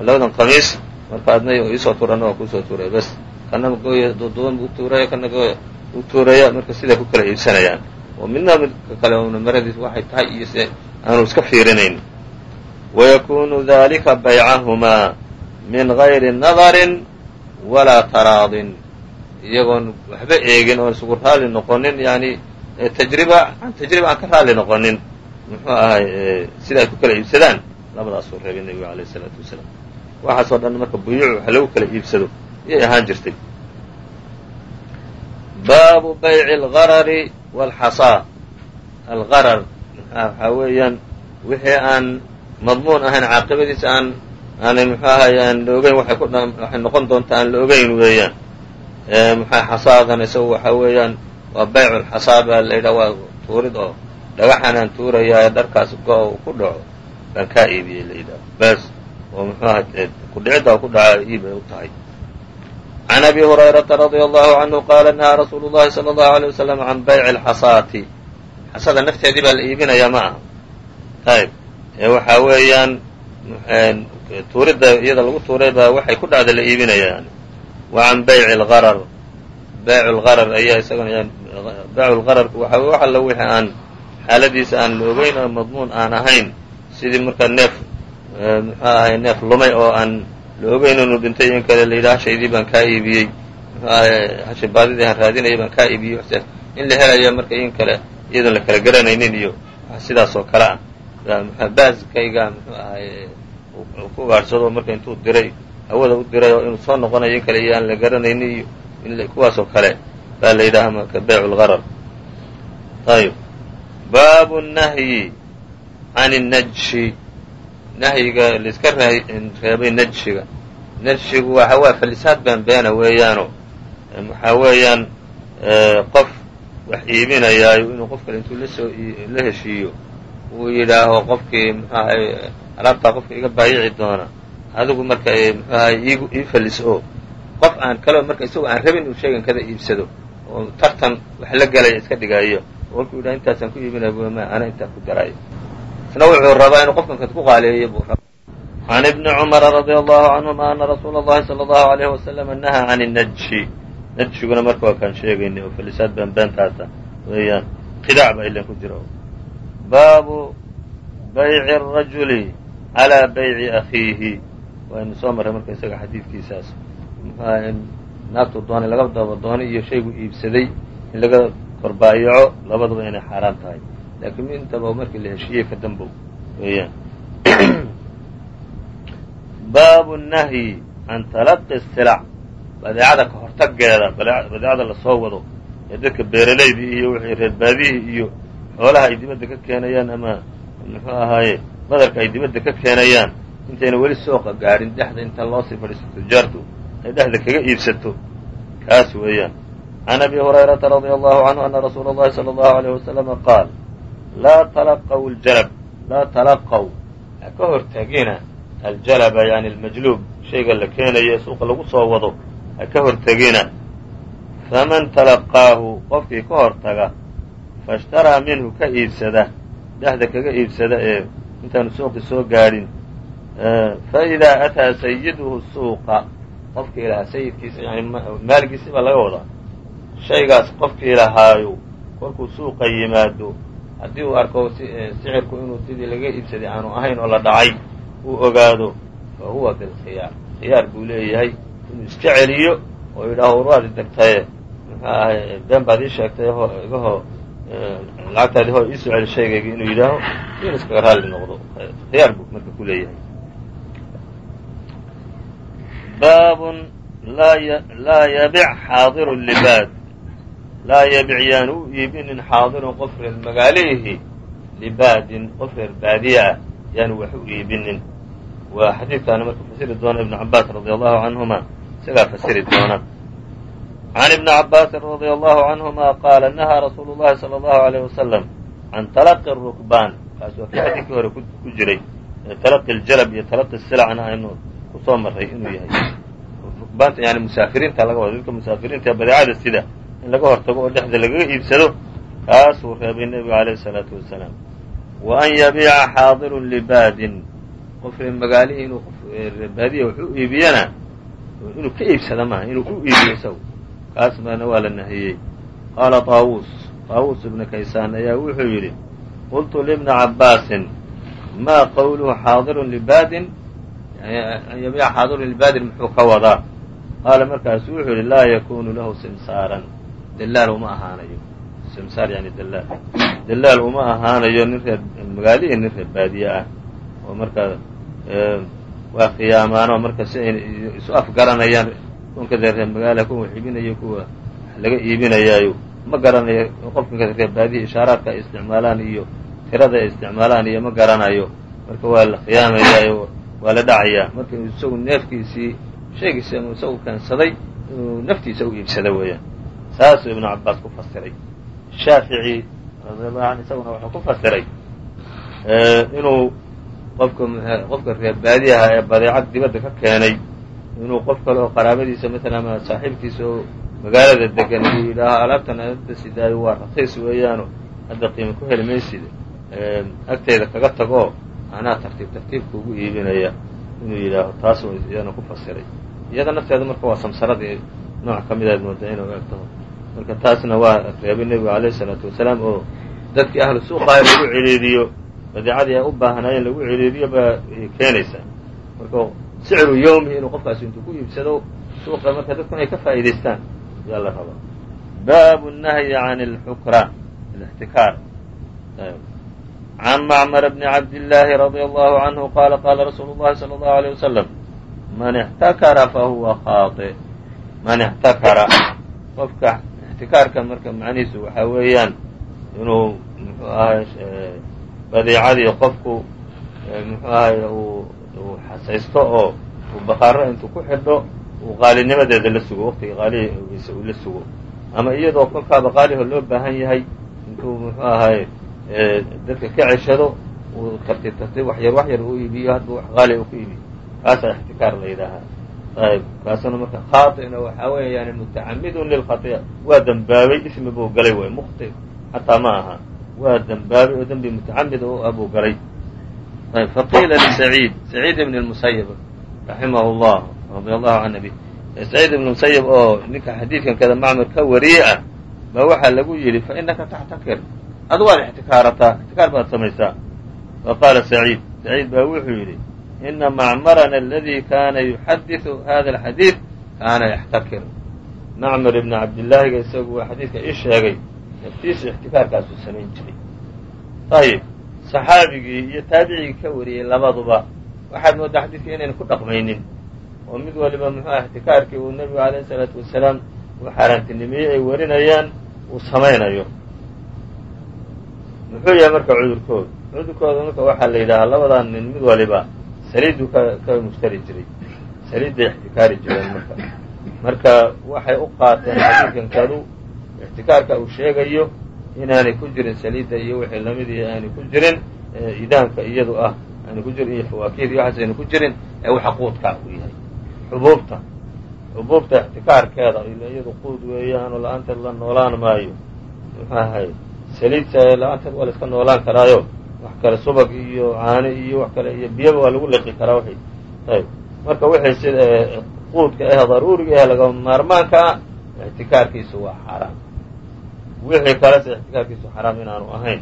labadan qamiis marka adna iisoo tuurana waa kuusoo tuuraya bas kana gooya duduban u tuuraya kana gooya u tuuraya marka siday ku kala iibsanayaan oo midna midka kale una maradiis waxay tahay iyo se aanu iska fiirinayn wayakunu dalika baycahumaa min gayri nadarin walaa taraadin iyagoon waxba eegin oon isugu raali noqonin yani tajriba an tajriba aan ka raali noqonin muxuu ahay sida ay ku kala iibsadaan? Labadaasuu reebay nebigu alayh isalaatu wasalaam. Waxaasoo dhan marka buyuuc wax lagu kala iibsado iyay ahaan jirtay. Baabu bayci algarari waalxasaa algarar waxaa weeyaan wixii aan madmuun ahayn caaqibadiisa aan aanay muxuu ahay aan la ogeyn waxay noqon doontaa aan la ogeyn weeyaan muxua xasaadan isagu waxaa weeyaan? Waa baycu lxasaa baa la yidhaha waa tuurid oo dhagaxan aan tuurayaa dharkaas go- u ku dhaco. Baan kaa iibiyey la yidhaha bas oo muxuu aha kudhicidda ku dhaca iibay u tahay. Can abi hurayrata radia allahu canhu qaala nahaa rasuulu llahi sala allahu alay wasalam can bayci alxasaati xasada nafteedii baa la iibinayaa ma aha. Ayb waxaa weeyaan tuuridda iyada lagu tuuray baa waxay ku dhacda la iibinayaan wa can bayci algarar baycu lgarar ayaa isagana lgararku waxa wax alla wixii aan xaaladiisa aan la ogeyn oo madmuun aan ahayn. Sidii marka neef muxuu ahay neef lumay oo aan la ogeyn dhintay in kale la yidhaha hashaydii baan kaa iibiyey. Muxuu ahay hashay baadidii aan raadinayay baan kaa iibiyey. Waxsaas in la helayo marka in kale iyadoon la kala garanaynin iyo sidaas oo kale ah. Baaskayga muxuu ahay ku gaadhsado marka intuu diray hawada u diray oo inuu soo noqonayo kale aan la garanaynin iyo in kuwaas oo kale baa la yidhaha marka baycu lgarar ayb baabu nahyi can الnajshi nahyiga laiska reebay najshiga. Najshigu waxa waa falisaad been beena weeyaano. Waxaa weeyaan qof wax iibinayaayo inuu qof kale intuu la soo la heshiiyo. Uu yidhaaho qofkii muxuu ahay alaabtaa qofka iga baayici doona adigu marka eh, ah, ii faliso qof aan kale marka isagoo aan rabin uu sheegan kada iibsado oo tartan wax la gelaya iska dhigaayo oo yidhaha intaasaan ku iibinaya bum ana intaan ku daraayo. Isna wuxuu rabaa inuu qofkan kad ku qaaleeyo buu raba can ibni cumara radia allahu canhuma ana rasuula allahi sala allahu alayhi wasalama nahaa can inajshi najshiguna marka waa kaan sheegayna oo falisaad beenbeentaasa weeyaan khidaac baa ilan ku jira baabu bayci arajuli calaa bayci akhiihi waynu soo marray marka isaga xadiidkiisaas naagtu doonay laga daba doonay iyo shaygu iibsaday in laga korbaayaco labadaba inay xaaraan tahay laakiin intaba markii la heshiiyey ka dambow weeyaan baabu nahyi can talaqi silac badeecada ka hortaggeeda badeecada la soo wado ee dadka beeralaydii iyo wixii reerbaadihii iyo xoolaha ay dibadda ka keenayaan ama muxuu ahaaye madarka ay dibadda ka keenayaan intayna weli sooqa gaadhin dhexda inta loo sii fadhiisto tujaartu ay dhexda kaga iibsato kaas weeyaan can abi hurayrata radي allahu canhu ana rasuula اllahi salى اllahu عalيyh wasalama qaal laa talaqw ljalab laa talaqw ha ka hortagina aljalaba yani almajluub shayga la keenayo ee suuqa lagu soo wado ha ka hortegina faman talaqaahu qofkii ka hortaga faاshtaraa minhu ka iibsada dhexda kaga iibsada ee intaanu suuqi soo gaadhin faidaa ataa sayiduhu suuqa. Qofkii lahaa sayidkiisa yani maaligiisi baa laga wadaa. Shaygaas qofkii lahaayo kolkuu suuqa yimaado haddii uu arko sicirku inuu sidii laga iibsaday aanu ahayn oo la dhacay uu ogaado fa huwa bilkhiyaar khiyaar. Buu leeyahay inuu iska celiyo oo yidhaaho warwaad degtaye muxuu ahay been baad ii sheegtay ho igahoo lacagtaadi hoo iisoo celi shaygayga inuu yidhaaho in iskaga raalli noqdo. Khiyaar buu marka ku leeyahay baabun laa yabic xaadiru libaad. Laa yabic yaan u iibinin xaadirun qof reer magaalihi libaadin qof reer baadiye ah yaanu wax u iibinin. Waa xadiidkaana marka fasiri doona ibnu cabaas radi allahu canhuma isagaa fasiri doona can ibni cabaasin radi allahu canhuma qaala nahaa rasuulu llahi sala allahu alayh wasalam can talaqi rukbaan. Kaas waa kii xadiidkii hore ku jiray. Talaqi ljalab iyo talaqi silacna aynu soo maray inuu yahay. Yani musaafiriinta laga wado dadka musaafiriinta badeecada sida in laga hortago oo dhexda lagaga iibsado kaasuu reebay nebigu calayhi salaatu wasalaam. Wa an yabiica xaadirun libaadin qof ree magaalihii inuu qof baadiya wax u iibiyana inuu ka iibsada maaha inuu u iibiyo isagu. Kaas maana waa la nahiyey. Qaala taawuus taawuus ibnu kaysaan ayaa wuxuu yidhi qultu libna cabbaasin maa qawluhu xaadirun libaadin an yabiica xaadirun libaadin muxuu ka wadaa qaala markaasu wuxuu yidhi laa yakunu lahu simsaaran dalaal uma ahaanayo simsaar yani dalaal dalaal uma ahaanayo nin reer magaalihii nin reer baadiye ah oo markaa waa khiyaamaano marka si ay isu afgaranayaan kunka dee reer magaalaha kuwa iibinayo kuwa wax laga iibinayaayo ma garanayo qofka reer baadiye ishaaraadka ay isticmaalaan iyo tirada ay isticmaalaan iyo ma garanayo marka waa la khiyaamayaayo waa la dhacayaa marka isagu neefkiisii shaygiisi inuu isagu keensaday inuu naftiisa u iibsada weeyaan. Saasuu ibnu cabaas ku fasiray. Shaafici radiallahu anhu isaguna wuxuu ku fasiray inuu qofka qofka reer baadiyaha ee badeecad dibadda ka keenay inuu qof kale oo qaraabadiisa matalan ama saaxiibkiisa oo magaalada degan uu yidhaaho alaabtan adda sidaayo waa rakiis weeyaano hadda qiima ku heli maysid agteeda kaga tagoo anaa tartiib tartiibka ugu iibinaya inuu yidhaaho taas iyana ku fasiray. Iyada nafteeda marka waa samsaradii nooc ka midaad moodaa inuu egtaho marka taasna waa reebay nebigu alayh isalaatu wasalaam oo dadkii ahlu suuqaha lagu ciriiriyo badeecadii ay u baahnaayeen lagu ciriiriyo baa keenaysaa. Marka sicru yowmihi inuu qofkaasi intuu ku iibsado suuqa marka dadku inay ka faa'iidaystaan ayaa la rabaa. Baabu nahyi can alxukra alixtikaar can macmar bni cabdillaahi radia allahu canhu qaala qaala rasuulu llahi sala allahu aleyh wasalam man ixtakara fahuwa khaati man ixtakara qofka ixtikaarka marka macnihiisu waxaa weeyaan inuu muxuu ahay badeicadii qofku muxuu ahay uu xasaysto oo uu baqaaro intuu ku xidho uu qaalinimadeeda la sugo waqtiga qaalihiisa uu la sugo ama iyadoo kolkaaba qaaliho loo baahan yahay intuu muxuu ahay dadka ka ceshado uu tartiib tartiib wax yar wax yar u iibiyo hadba wax qaaliha uu ku iibiyo kaasaa ixtikaar la yidhaahaa ayb kaasuna marka khaaطئna waxaa weya yani mutacamidun lilkhaطi'a waa dembaabay ismi buu galay way mukhti xataa ma aha waa dembaabay oo dembi mutacamid u ah buu galay ayb faqiila lisaciid saciid ibn اlmusayb raximah اllah radi allahu can abi saciid ibn musayb oo ninka xadiidkan kada macmar ka wariye ah baa waxaa lagu yidhi fainaka taxtakir adu waad ixtikaarataa ixtikaar baad samaysaa. Faqaala saciid saciid baa wuxuu yidhi ina macmarana aladi kana yuxadiثu hada alxadiid kaana yaxtakir. Macmar ibna cabdillaahiga isagu waa xadiidka ii sheegay naftiisu ixtikaarkaasuu samayn jiray. Ayib saxaabigii iyo taabicigii ka wariyey labaduba waxaad mooddaa xadiidka inayna ku dhaqmaynin. Oo mid waliba muxuu ah ixtikaarkii uu nebigu alayh isalaatu wasalaam uu xaaraantinimeeyey ay warinayaan uu samaynayo muxuu yahay marka cudurkooda cudurkooda marka waxaa la yidhahaa labadan nin mid waliba saliidu ka ka mushtari jiray. Saliidday ixtikaari jireen marka. Marka waxay u qaateen xadiidkan kadu ixtikaarka uu sheegayo inaanay ku jirin saliidda iyo wixii lamidii aanay ku jirin idaanka iyadu ah aanay ku jirin iyo fawaakihda iyo waxaas ayna ku jirin ee waxa quudkaa uu yahay. Xubuubta. Xubuubta ixtikaarkeeda iyadu quud weeyaanoo la'aanteed la noolaan maayo. Muxuu ahay saliid la'aanteed waa la iska noolaan karaayo. Wax kale subag iyo caano iyo wax kale iyo biyaba waa lagu liqi karaa w ayb. Marka wixii sida quudka ah daruuriga ah lagama maarmaanka ah ixtikaarkiisu waa xaaraam wixii kalese ixtikaarkiisu xaraam inaanu ahayn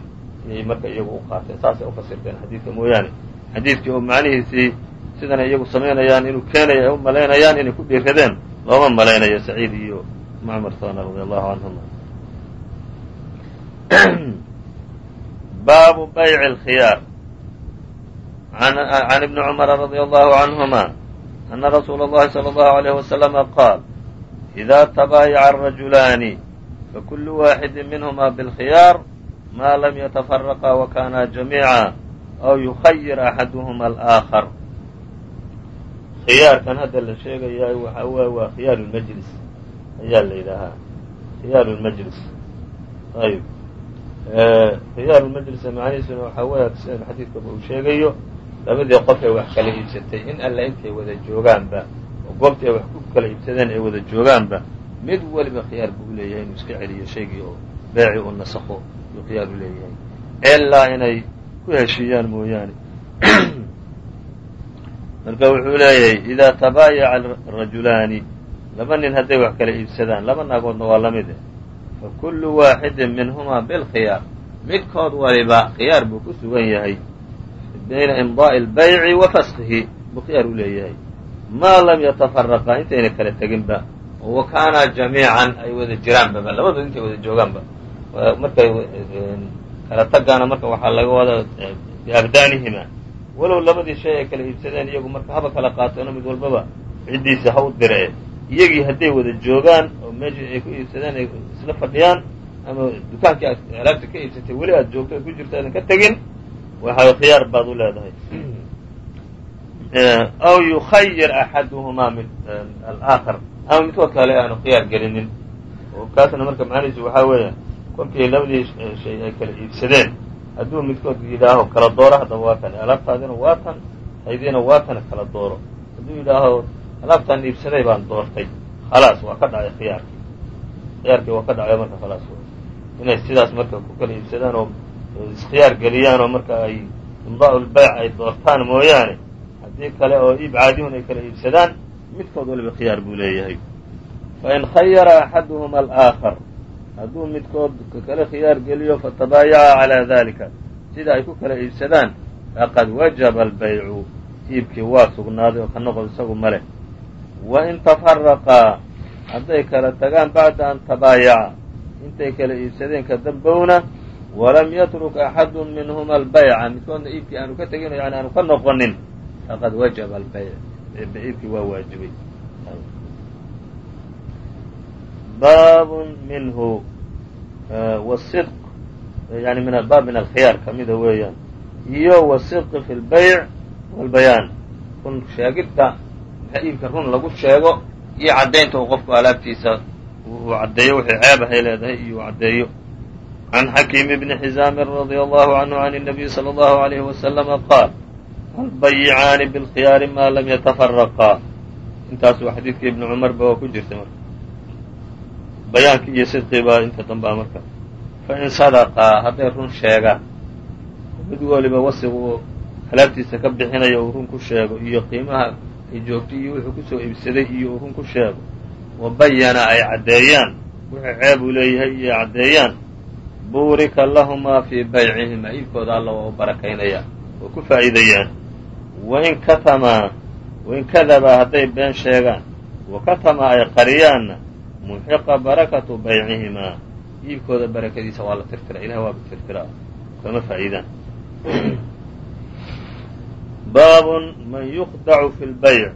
iyay marka iyagu u qaateen. Saasay ufasirteen xadiidka mooyaane. Xadiidkii oo macnihiisii sidana iyagu samaynayaan inuu keenayo ay u malaynayaan inay ku dhiiradeen looma malaynayo saciid iyo macmar toona radi allahu canhuma <coughs> baabu bayc اlkhiyaar can ibni cumara radi allahu canhuma ana rasuula اllahi salى اllahu عalayh waslama qaal إida tabaayaca الrajulaani fakulu waaxidi minhma bاlkhiyaar ma lam yatafaraqa wakana jamiica aw yukhayir axaduhma alآakar khiyaarkan hadda la sheegayaa waxa waay waa khiyaar lmajlis ayaa la yidhaahaa khiyaar lmajlis ayb khiyaar lmajlisa macnihiisuna waxaa weya sida xadiidkaba uu sheegayo labadii qof ee wax kala iibsatay in alla intay wada joogaanba oo goobtii ay wax ku kala iibsadeen ay wada joogaanba mid weliba khiyaar buu leeyahay inuu iska celiyo shaygii oo beeci uu nasakho yuu khiyaar u leeyahay. Ilaa inay ku heshiiyaan mooyaane. <clears throat> Marka wuxuu leeyahay idaa tabaayaca rajulaani laba nin hadday wax kala iibsadaan laba naagoodna waa lamide fa kullu waaxidin minhumaa bilkhiyaar midkood waliba khiyaar buu ku sugan yahay. Bayna imdaa'i albayci wa faskihi buu khiyaar u leeyahay. Maa lam yatafaraqa intayna kala teginba. Wa kaanaa jamiican ay wada jiraanbaba labadood intay wada joogaanba. Markay kala tagaana marka waxaa laga wadaa biabdaanihima walow labadii shay ay kala iibsadeen iyagu marka haba kala qaateeno mid walbaba ciddiisa ha u diree iyagii hadday wada joogaan oo meeshii ay ku iibsadeen ay isla fadhiyaan ama dukaankii aad alaabta ka iibsatay weli aad joogto ku jirto aadan ka tegin waxa khiyaar baad u leedahay. Aw yukhayir axaduhumaa mid alaakhar. Ama midkood kale aanu khiyaar gelinin. Kaasna marka macnihiisu waxaa weeya kolkii labadii shay ay kala iibsadeen hadduu midkood yidhaaho kala dooro haddaba waa kan alaabtaadina waa tan haydiina waa tan kala dooro. Hadduu yidhaaho alaabtaan iibsaday baan doortay. Khalaas waa ka dhacay khiyaarkii. Khiyaarkii waa ka dhacay marka khalaas inay sidaas marka ku kala iibsadaan oo iskhiyaar geliyaan oo marka ay imdaa'u lbayc ay doortaan mooyaane haddii kale oo iib caadihun ay kala iibsadaan midkood waliba khiyaar buu leeyahay. Fain khayara axaduhuma alaakhar. Hadduu midkood kale khiyaar geliyo fatabaayaca calaa dalika sida ay ku kala iibsadaan faqad wajaba albaycu. Iibkii waa sugnaaday oo ka noqod isagu ma leh wain tafaraqaa hadday kala tagaan bacda an tabaayaca intay kala iibsadeen ka dambowna walam yatruk axadu minhuma albayca midkoodna iibkii aanu ka tegin yani aanu ka noqonin faqad wajaba albayc iibkii waa waajibay baab minhu wsidq yani min baab min alkhiyaar kamida weeyaan iyo wasidqi fi lbayc walbayaan run sheegidta iibka run lagu sheego iyo caddaynta uu qofku alaabtiisa uu caddeeyo wixii ceebahay leedahay iyo uu caddeeyo can xakiim bni xizaamin radia allahu canhu can الnabiy salى اllahu عalayhi waslama qaal albayicaani bilkhiyaari maa lam yatafaraqaa intaasu xadiidkii ibni cumarba waa ku jirta marka bayaankii iyo sidqii baa inta dambaa marka fain sadaqaa hadday run sheegaan mid waliba wasiq uu alaabtiisa ka bixinayo uu run ku sheego iyo qiimaha ay joogto iyo wuxuu ku soo iibsaday iyo run ku sheego wa bayana ay caddeeyaan. Wuxuu ceeb uu leeyahay iyo caddeeyaan. Buurika lahumaa fii baycihima. Iibkooda alla waa u barakaynayaa oo ku faa'iidayaan. Wain katamaa wain kadabaa hadday been sheegaan. Wa katamaa ay qariyaanna muxiqa barakatu baycihimaa iibkooda barakadiisa waa la tirtira ilahi waaba tirtiraa kama faa'iidaan baabun man yuqdacu fi lbayc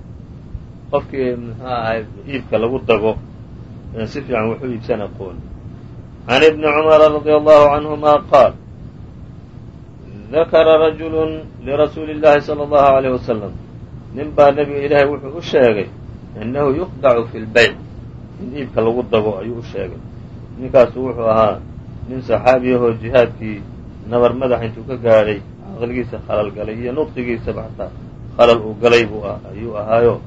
qofkii muxuu ahay iibka lagu dago si fiican wuxuu iibsan aqoon can ibni cumara radia allahu canhuma qaal dakara rajulu lirasuuli اllahi salى allahu عalيyh wasalam nin baa nebiga ilaahay wuxuu u sheegay innahu yuqdacu fi lbayc in iibka lagu dago ayuu u sheegay ninkaasu wuxuu ahaa nin saxaabiyahoo jihaadkii nabar madax intuu ka gaadhay caqligiisa khalal galay iyo nudqigiisaba xataa khalal uu galay buu ayuu ahaayo.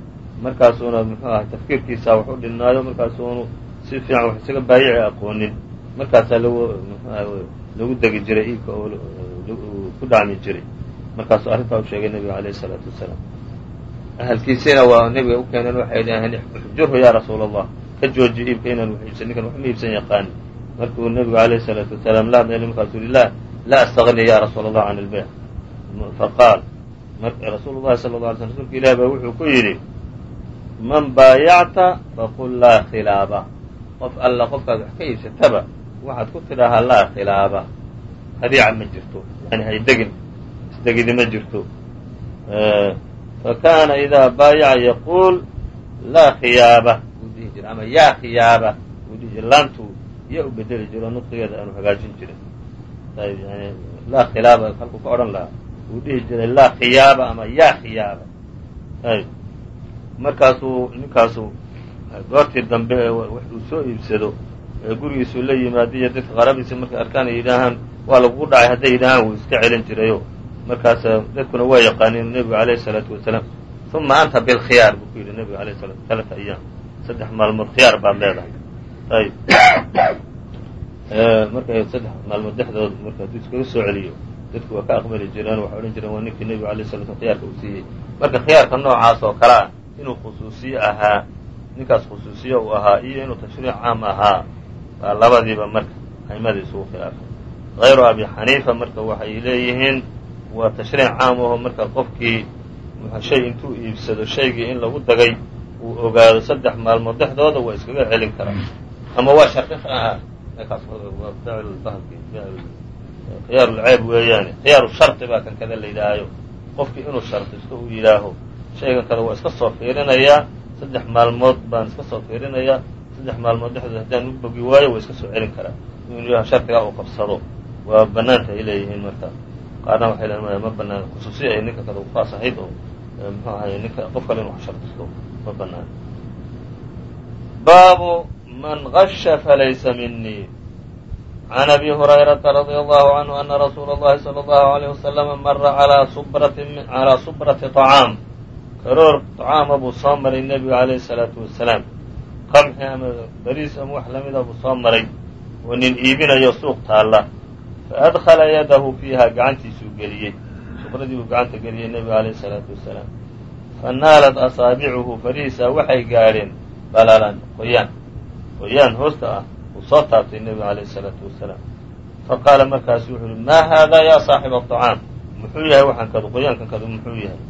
Markaasuuna muxuu ahay tafkiirkiisaa wax u dhinaayo markaasuunu si fiican wax isaga baayici aqoonin. Markaasaa lagu mxuaha lagu degi jiray iibka oo ku dhacmi jiray. Markaasuu arrintaa u sheegay nebiga alayh isalaatu wasalaam. Ahalkiisina waa nebiga u keeneen waxay dhaheen ixjurhu yaa rasuula allah ka jooji iibka inaan wax iibsan ninkan wax iibsan yaqaanin markuu nebigu alayh salaatu wasalaam la hadlay markaasuu yihi la laa astagni ya rasuula allah can ilbayc faqaal rasuulu llahi sala la alay sl rsulka ilahi baa wuxuu ku yidhi man baayacta faqul laa khilaaba qof alla qofkaad wax ka iibsataba waxaad ku tidhaahaa laa khilaaba hadiica ma jirto yani haydegin isdegidi ma jirto fakana idaa baayaca yaquul laa khiyaaba wuu dhihi jiray ama yaa khiyaaba wuu dhihi jiray laantuu iya u bedeli jiro nudqigeeda aanu hagaajin yani laa khilaaba halkuu ka odhan lahaa wuu dhihi jiray laa khiyaaba ama yaa khiyaaba. Ayb markaasuu ninkaasu goortii dambe ee wax uu soo iibsado ee gurigiisuu la yimaado iyo dadka qaraabdiisa markay arkaan ay yidhaahaan waa lagugu dhacay hadday yidhaahaan wuu iska celin jirayo. Markaas dadkuna waa yaqaaniin nebigu alayh الsalaatu wasalaam uma anta bilkhiyaar buu ku yidhi nebigu alayh salatu talata ayaam saddex maalmood khiyaar baad leedahay. Ayb <coughs> markay saddex maalmood dhexdood marka hadduu iskaga soo celiyo dadku waa ka aqbali jireen waxay odhan jireen waa ninkii nebigu alayh sala slam khiyaarka uu siiyey. Marka khiyaarka noocaas oo kale ah inuu khusuusiye ahaa ninkaas khusuusiye uu ahaa iyo inuu tashriic caam ahaa baa labadiiba marka a'imadii isugu khilaafay hayru abi xaniifa marka waxay leeyihiin waa tashriic caam aho marka qofkii shay intuu iibsado shaygii in lagu dagay uu ogaado saddex maalmood dhexdooda waa iskaga celin karaa. Ama waa shardi khiyaarulceeb weeyaane khiyaaru shardi baa kan kada la yidhaahayo qofkii inuu shardisto uu yidhaaho shaygan kada waa iska soo fiirinayaa saddex maalmood baan iska soo fiirinayaa saddex maalmood dhexdood haddaan u bogi waayo waa iska soo celin karaa inuu yidhaho shardigaa uu qabsado waa banaanta ay leeyihiin marka. Qaarna waxay leeyiin ma banaan khusuusiya ay ninka kada u khaas ahayd oo muxuu ahay ninka qof kale inu wax ma banaan baabu man gasha falaysa minii can abi hurayrata radia allahu canhu ana rasuula اllahi salى allahu alayh wasalama mara calaa subrati calaa subrati طacaam karoor طacaama buu soo maray nebigu alayhi الsalaatu wasalaam qamxi ama bariis ama wax lamida buu soo maray oo nin iibinayo suuq taalla faadkhala yadahu fiiha gacantiisuu geliyey subradii buu gacanta geliyey nebigu alayh الsalaatu wasalaam fanaalat asaabicuhu farihiisaa waxay gaadheen balalan qoyaan qoyaan hoosta ah uu soo taabtay nebigu alayh salaatu wasalaam. Faqaala markaasu wuxuu yihi maa haadaa yaa saaxiba aطacaam muxuu yahay waxaankadu qoyaankankadu muxuu yahay.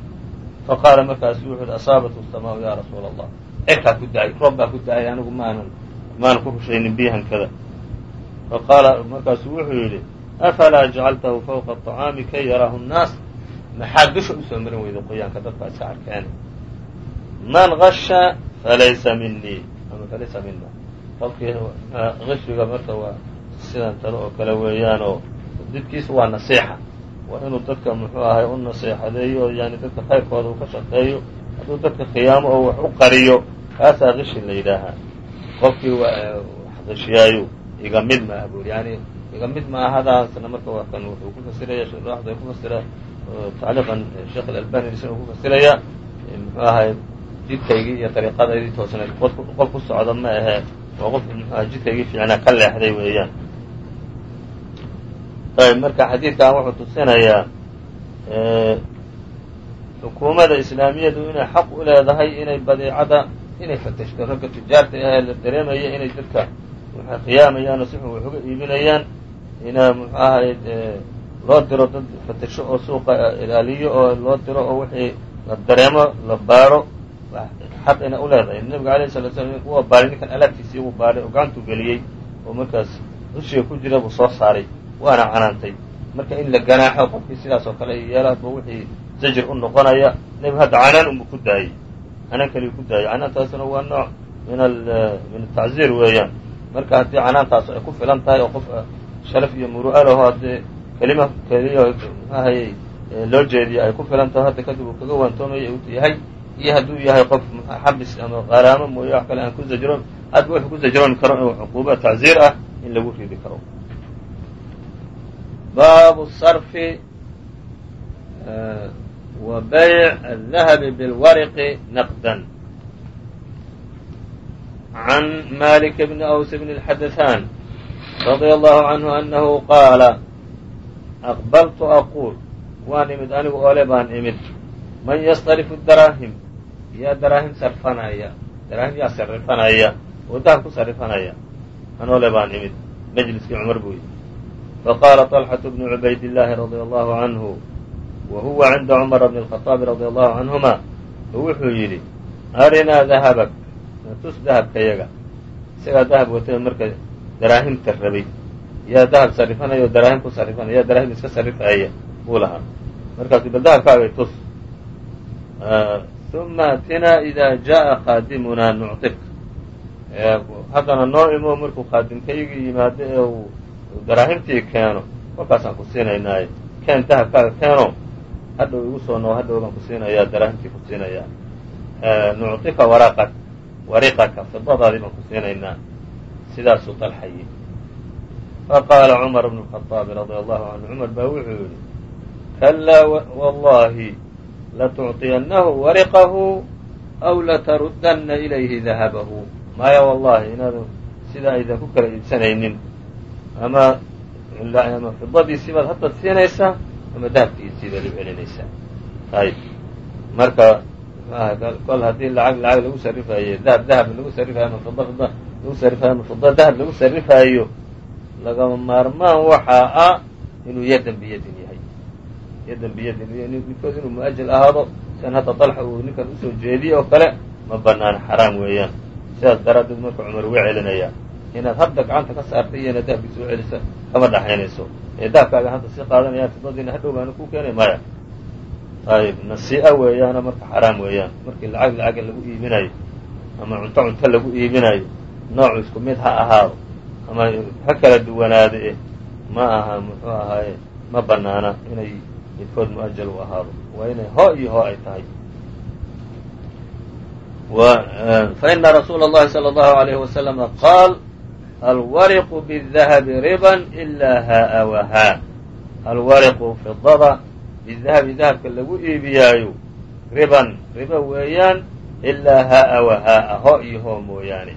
Faqaala markaasu wuxuu yihi asaabathu samaau yaa rasuula allah cirkaa ku da'ay roob baa ku da'ay anigu maanan maanan ku rushaynin biyahankada faqaala markaasuu wuxuu yidhi afalaa jacaltahu fawqa aطacaami kay yaraahu nnaas? Maxaad dusha u marin weyday qoyaanka dadku iska arkeen man gasha falaysa minii ama falaysa mina qofkii gashiga marka waa sidan tale oo kale weeyaan oo didkiisa waa nasiixa. Waa inuu dadka muxuu ahay u naseexadeeyo oo yani dadka khayrkooda uu ka shaqeeyo hadduu dadka khiyaamo oo wax u qariyo kaasaa kishi la yidhaahaa. Qofkii wax qishiyaayo iga mid ma ah buuri yani iga mid ma ahadaasna marka kan wuxuu ku fasiraya sharaxda ku fasira tacliiqan sheekh alalbani isna ku fasiraya muxuu ahay jidkaygii iyo dariiqadaydii toosnayd qof ku socda ma ahe waa qof muxuu aha jidkaygii fiicnaa ka leexday weeyaan. Ayb marka xadiidkan wuxuu tusinayaa xukuumadda islaamiyadu inay xaq u leedahay inay badeecada inay fatashto ragga tujaarta ahee la dareemaya inay dadka waxay khiyaamayaan oo si xun wax uga iibinayaan ina muxuu ahay loo diro dad fatasho oo suuqa ilaaliyo oo loo diro oo wixii la dareemo la baaro xaq ina u leedahay. Nabiga alayh sala slam waa baaray ninkan alaabtiisii uu baaray oo gacantuu geliyey oo markaas dushiga ku jira buu soo saaray waana canaantay. Marka in la ganaaxo qofkii sidaas oo kale yeelaadba wixii zajir u noqonaya nebigu hadda canaan unbu ku daayey. Canaan keliyu ku daayey. Canaantaasuna waa nooc min min atacziir weeyaan. Marka haddii canaantaas ay ku filan tahay oo qof sharaf iyo muru'a laho haddii kelima keliya muxuahayey loo jeediya ay ku filan taho hadda kadib uu kaga waantoomaya uu yahay iyo hadduu yahay qof xabis ama ah qaraamo mooye wax kale aan ku zajroon hadba wuxuu ku zajroon karo inuu cuquuba tacziir ah in lagu ridi karo. Baabu sarfi wa bayc adahabi bilwarqi naqdan. Can malik bni aws bni اlxadathan radia allahu canhu anahu qaala aqbaltu aquul waan imid anigu ole baan imid. Man ysطarifu daraahim yaa daraahim sarfanaya daraahim yaa sarifanaya oo dahab ku sarifanaya an ole baan imid majliskii cumar buu yidhi faqاla طلحة بن عubayd اللahi رضي الله عنه وهuوa عinda cمر بن الخطاaب رضي الله عنهma oo wuxuu yidhi arinaa dahبك tus dahabkayaga isagaa dahab watay marka daraahimta rabay yaa dahab sarifanaya oo daraahim ku sarifanaya yaa daraahim iska sarifaya buu lahaa markaasu bal dahabkaagay tus uma atinaa idaa jaءa qaadimunaa nucطik haddana noo imo markuu qaadimkaygii yimaado ee uu daraahimtii keeno kolkaasaan ku siinaynaaye keen dahabkaaga keeno hadhow igu soo noo hadhow baan ku siinayaa daraahimtii ku siinayaa nucطika waraqak wariqaka fidadaadii baan ku siinaynaa sidaasuu طalxa yidhi faqaala cumar bnu الخaطaabi radي allahu canhu cumar baa wuxuu yidhi kalaa wallahi latucطiyannahu wariqahu aw lataruddanna ilayhi dahabahu maya wallahi inaadu sidaa aydan ku kala iibsanaynin ama ama fidadiisii baad haddaad siinaysaa ama dahabkiisii baad u celinaysaa ayb marka kol haddii lacag lacag lagu sarifaayo dahab dahab lagu sarifaayo ama fida fida lagu sarifaayo ama fida dahab lagu sarifaayo lagama maarmaan waxaa ah inuu yadan biyadin yahay yadan biyadin midkood inuu mu'ajal ahaado sian hadda dalxa uu ninkan u soo jeediye oo kale ma banaana xaraam weeyaan. Sidaas daraaddeed marka cumar uga celinayaa inaad hadda gacanta ka saartay iyo inaad dahabkiisa u celisa kama dhaxaynayso ee dahabkaaga hadda sii qaadanayaan fidadiina hadhow baana ku keenay maya. Ayb nasii'a weeyaana marka xaraam weeyaan. Markii lacag lacaga lagu iibinayo ama cunto cunto lagu iibinayo noocu isku mid ha ahaado ama ha kala duwanaado eh ma aha muxuu ahaaye ma banaana inay midkood mu-ajal u ahaado waa inay hoo iyo hoo ay tahay faina rasuula اllahi salى اllahu عalayh waslama qaal alwariqu bالdahabi riban ilaa haa wahaa alwariqu fidada bidahabi dahabka lagu iibiyaayo riban riba weeyaan ilaa haa wahaa ho iyo hoo mooyaane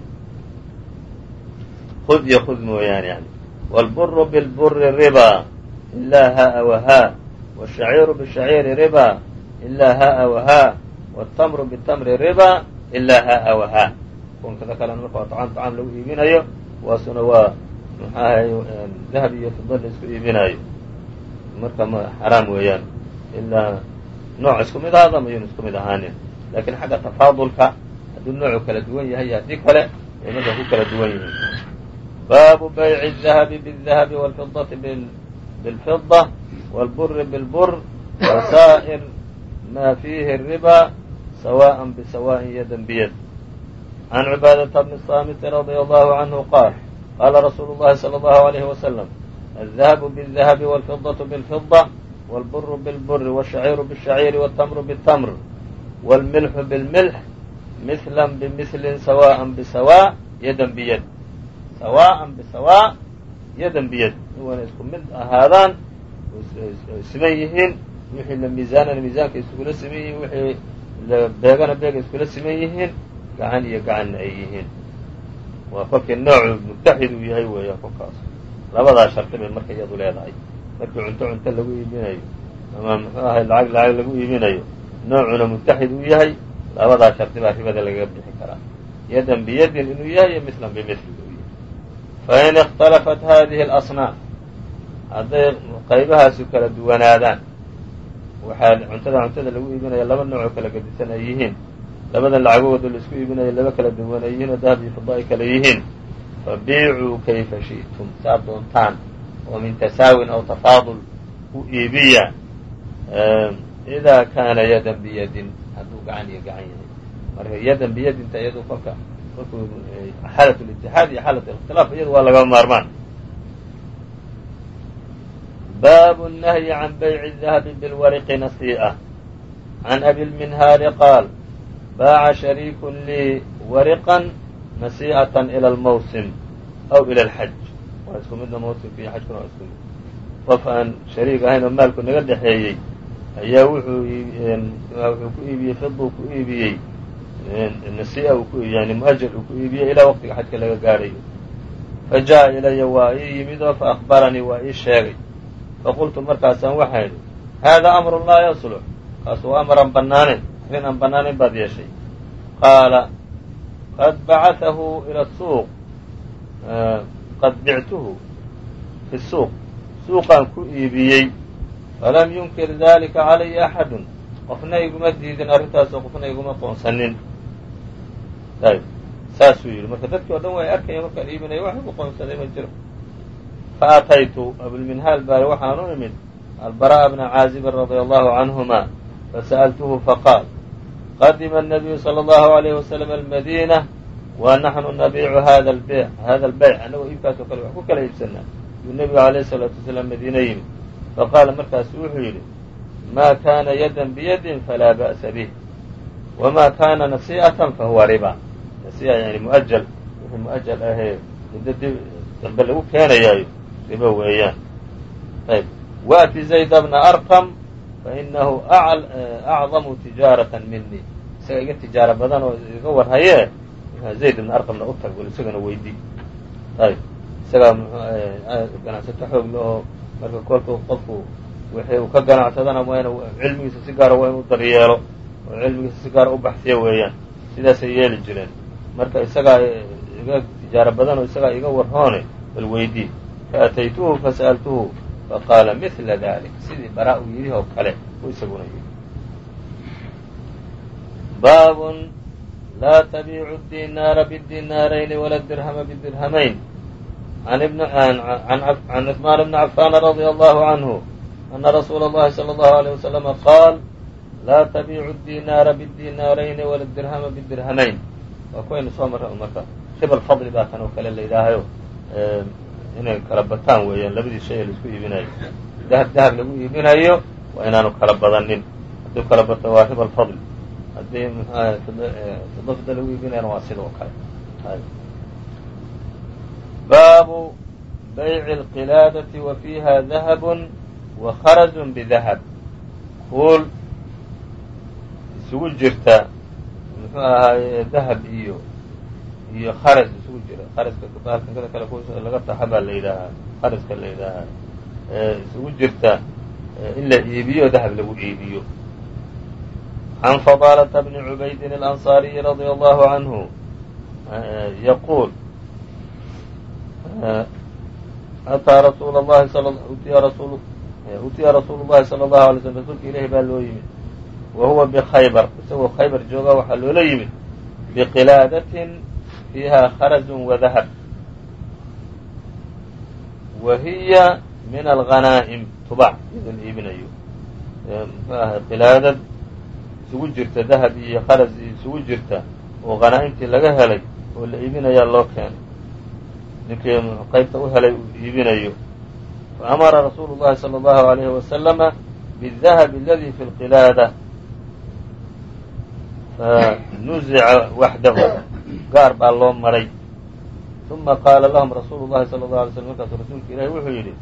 hud iyo hud mooyaane yani wاlburu bilburi riba ilaa haa wahaa wالshaciiru bishaciiri riba ilaa haa wahaa wالtamru bitamri riba ilaa haa wahaa kunkada kalena marka waa طcaam طcaam lagu iibinayo kuwaasuna waa maxaahay dahab iyo fida la isku iibinayo marka ma xaraam weeyaan ilaa nooc isku mid ahaada mayun isku mid ahaanin lakin xagga tafaadulka hadduu noocu kala duwan yahay iyo haddii kale ay marka ku kala duwan yihiin baabu bayci الdahabi bالdahabi wاlfidati bاlfida wاlburi bاlbur wasaa'ir ma fiihi الriba sawاء bsawاء yadan byad عن عباadة بن الصاmت رضي الله عنه qاaل qاla رsuuل الlahi صلى الله عليه وسلم الذهب بالذهب والفضة بالفضة والبر بالبر والشhعير بالشhعير والتمر بالتمر والملح بالملح مثلا بمثل سواء بسواء يدا بيد sawaءan bisawaa yadan biyad wana isku mid ahaadaan siman yihiin wixii la miisaanana miisaanka iskula siman yihiin wixii la beegana beega iskula siman yihiin gacan iyo gacanna ay yihiin waa kolkii noocu mutaxid uu yahay weeya kolkaas labadaa sharti bay marka iyadu leedahay markii cunto cunto lagu iibinayo ama muxuu ahay lacag lacag lagu iibinayo noocuna mutaxid uu yahay labadaa sharti baa ribada lagaga bixi karaa yadan biyadin inuu yahay iyo mislan yahay fain اkhtalafat hadihi اlasnaaf hadday qaybahaasu kala duwanaadaan waxaa cuntada cuntada lagu iibinaya laba nooc oo kala gedisan ay yihiin labadan lacagooda la isku iibinayo laba kala duwan ay yihiin oo dahab iyo fida ay kala yihiin fabiicuu kayfa shi'tum saad doontaan oo min tasaawin aw tafaadul u iibiya idaa kaana yadan biyadin hadduu gacan iyo gacan yahay kolkuu xaalat litixaad iyo xaalat اlاkhtilaaf iyadu waa laga maarmaan bab الnahyi can bayci الdahabi biاlwariqi nasii'a can abi lminhaari qaal baaca shariiku lii wariqan nasii'aة ilى اlmawsim aw ilى اlxaj waa isku midna mawsimka iyo xajkuna waa isku mid qof aan shariik ahayn oo maalku naga dhexeeyey ayaa wuxuu wuxuu ku iibiyey fiduu ku iibiyey nasii'a yani muajal uu ku iibiyey ilaa waqtiga xajka laga gaadhayo fajaءa ilaya waa ii yimid oo faأkbaranii waa ii sheegay. Faqultu markaasaan waxaa idhi hada amru laa yaslux kaasu waa amar aan bannaaneyn arrin aan bannaanayn baad yeeshay. Qaala qad bacatahu ila suuq. Qad bictuhu fi suuq. Suuqaan ku iibiyey. Falam yunkir dalika calaya axadun. Qofna iguma diidin arrintaasoo qofna iguma qoonsanin saasuu yidhi marka dadkii o dhan way arkaya markaan iibinaya wax igu qoonsaday ma jiro faataytu abulminhaal baale waxaan u imid albara'a bna caazibin radia allahu canhuma fasa'altuhu faqaal qadima الnabiyu salى اllahu عalayh waslm almadina wa naxnu nabiicu hada lbeyc hada albeyc annagoo iibkaasoo kale wax ku kala iibsanaa yuu nebigu alayh الsalaatu wasalaam madiina yimid faqaala markaasu wuxuu yidhi ma kana yadan biyadin falaa ba'sa bih wma kana nasii'atan fahuwa riba nasii'a yani muajal wixii muajal ahee muddo dib dambe lagu keenayaayo ribo weeyaan. Ayb. Waأti zayd bna arqam fainahu acdamu tijaaraةa mini isaga iga tijaaro badan oo iga warhaye zayd ibna arqamna u tag bal isagana weydii. Ayb. Isagaa ganacsato xoog lahoo marka kolku qofku wixii uu ka ganacsadana waa inu cilmigiisa si gaara waa inu daryeelo oo cilmigiisa si gaara u baxsiya weeyaan. Sidaasay yeeli jireen marka isagaa iga tijaaro badan oo isagaa iga warhoone bal weydii faataytuhu fasa'altuhu faqaala mila dalik sidii baraa uu yidhi oo kale uu isaguna yidhi baabun laa tabiicu الdinaara bالdinaarayni wala dirhama bdirhamayn can cثmaan bni cafaan radي allahu canhu ana rasuula اllahi salى اllahu عalيه waslama qaal laa tabiicu الdinaara bالdinaarayni wala dirhama bdirhamayn waa kuwaynu soo marra marka. Ribal fadli baa kan oo kale la yidhaahayo inay kala bataan weeyaan. Labadii shay ee la isku iibinayo dahab dahab lagu iibinayo waa inaanu kala badanin. Hadduu kala bato waa ribal fadli. Haddii mxuaha lagu iibinayana waa sidoo kale. Baabu bayci اlqilaadati wa fiiha dahab wa kharaju bidahab kuul isugu jirta muxuu ahaay dahab iyo iyo karas isugu jira. Karaska bahalkankada kale laga taxa baa la yidhaahaa. Karaska la yidhaahaa. Isugu jirta in la iibiyo dahab lagu iibiyo. Can fadaalata bni cubaydin alansaariyi radia allahu canhu yaquul ataa rasuul lahi utiya rasuulu llahi sala allahu alay slm rasuulka ilahi baa loo yimid wa huwa bkhaybar isagoo khaybar jooga waxaa loola yimid biqilaadatin fiiha kharaju wadahab wa hiya min alghanaa'im tubac iyadoo la iibinayo muxuu ahay qilaadad isugu jirta dahab iyo kharas isugu jirta oo khanaa'imtii laga helay oo la iibinayaa loo keenay ninkii qaybta u helay uu iibinayo faamara rasuulu llahi salى اllahu عalayhi wasalama bالdahabi aladi fi اlqilaada fanuzica waxdahu gaar baa loo maray uma qaala lahum rasuulu llahi sala allahu alay slm markaasuu rasuulka ilaahi wuxuu yidhi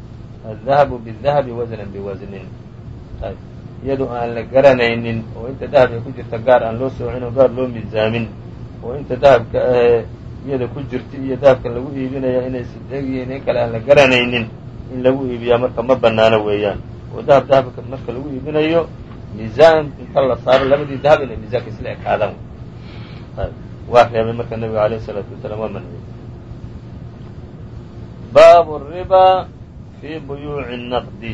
addahabu bidahabi wasnan biwasnin iyadoo aan la garanaynin oo inta dahabka ku jirta gaar aan loo soocin oo gaar loo miisaamin oo inta dahabka ahee iyada ku jirta iyo dahabka lagu iibinaya inay sideegyihiin in kale aan la garanaynin in lagu iibiyaa marka ma banaano weeyaan oo dahab dahabka marka lagu iibinayo miisaan inta la saaro labadii dahab inay miisaanka isla ekaadaan waa reebay marka nabiga alayh الsalaatu wasalaam waa manhiyey bab الرibا في buyuuع النqd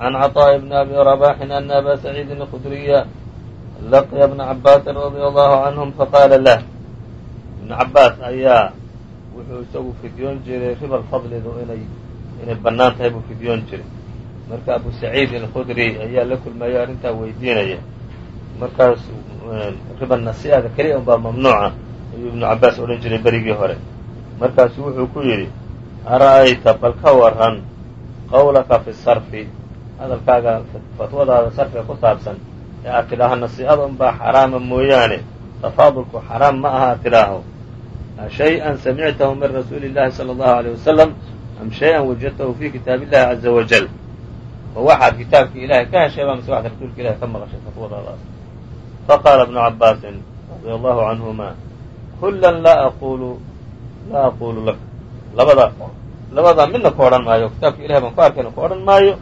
عن cطاء بن أbي رباح أن أbا سعيid الخdريa لقya بن عabاس رضي الله عنهم faqاla lah iبن cabaas ayaa wuxuu isagu fidyoon jiray riba fadlidu inay inay banaan tahay buu fidyoon jiray marka abu saciid alqudri ayaa la kulmaya arrintaa weydiinaya. Markaas eh, riba nasiada keliya unbaa mamnuuca ayuu ibnu cabaas odhan jiray berigii hore. Markaasu wuxuu ku yidhi ara'ayta bal ka waran qawlaka fi sarfi hadalkaaga fatwadaada sarfiga ku saabsan ee aad tidhaaho nasi'ada un baa xaraama mooyaane tafaadulku xaraam ma aha aad tidhaaho. Ashay-an samictahu min rasuuli illahi sala allahu aleyh wasalam am shay-an wajadtahu fi kitaabi illahi caza wajal ma waxaad kitaabkii ilahay ka heshay mise waxaad rasuulka ilahay ka maqashay fatwadaadaas faqaala ibnu cabaasin radia allahu canhuma kullan laa aqulu laa aqulu lak labada labadaa midna ka odhan maayo kitaabka ilahay baan ku arkayna ka odhan maayo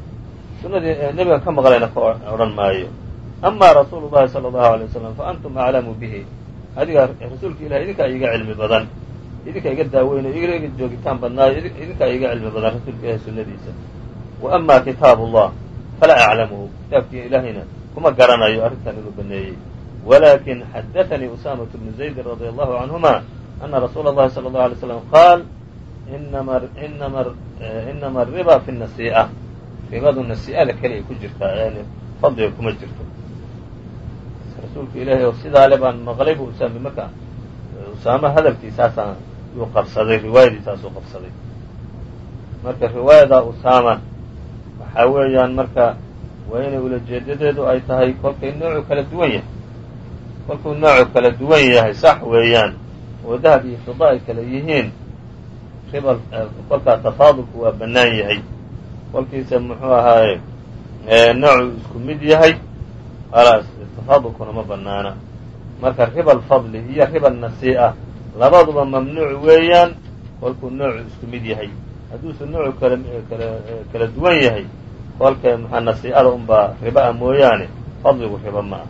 sunadii nebigan ka maqlayna ka odhan maayo ama rasuulu llahi sala allahu alay wasalam fa antum aclamu bihi adiga rasuulka ilahay idinkaa iga cilmi badan idinkaa iga daaweynayo iga joogitaan badnaayo idinkaa iga cilmi badan rasuulka ilahay sunadiisa wa ama kitaabu llah falaa aclamuhu kitaabkii ilahayna kuma garanayo arrintan inuu baneeyey walakin xadaanii usaamaة bnu zaydin radia allahu canhuma ana rasuula اllahi salى اllahu alay slam qaal inama ariba fi nasii'a ribadu nasi'ada keliya ku jirtaa yani fadliga kuma jirto rasuulka ilaahay oo sidaa le baan maqlay bu usaami marka usaamo hadalkiisaasaan yuu qabsaday riwaayadiisaasuu qabsaday marka riwaayada usaama waxaa weeyaan marka waa inay ulajeedadeedu ay tahay kolkay noocu kala duwan yahay. Kolkuu noocu kala duwan yahay sax weeyaan. Oo dahab iyo fida ay kala yihiin. Riba kolkaa tafaadulku waa bannaan yahay. Kolkiisa muxuu ahaaye noocu isku mid yahay khalaas tafaadulkuna ma bannaana. Marka riba alfadli iyo riba nasii'a labaduba mamnuuc weeyaan kolkuu noocu isku mid yahay. Hadduusa noocu kala kala kala duwan yahay qolka mxaa nasiicada unbaa riba ah mooyaane fadligu riba ma ah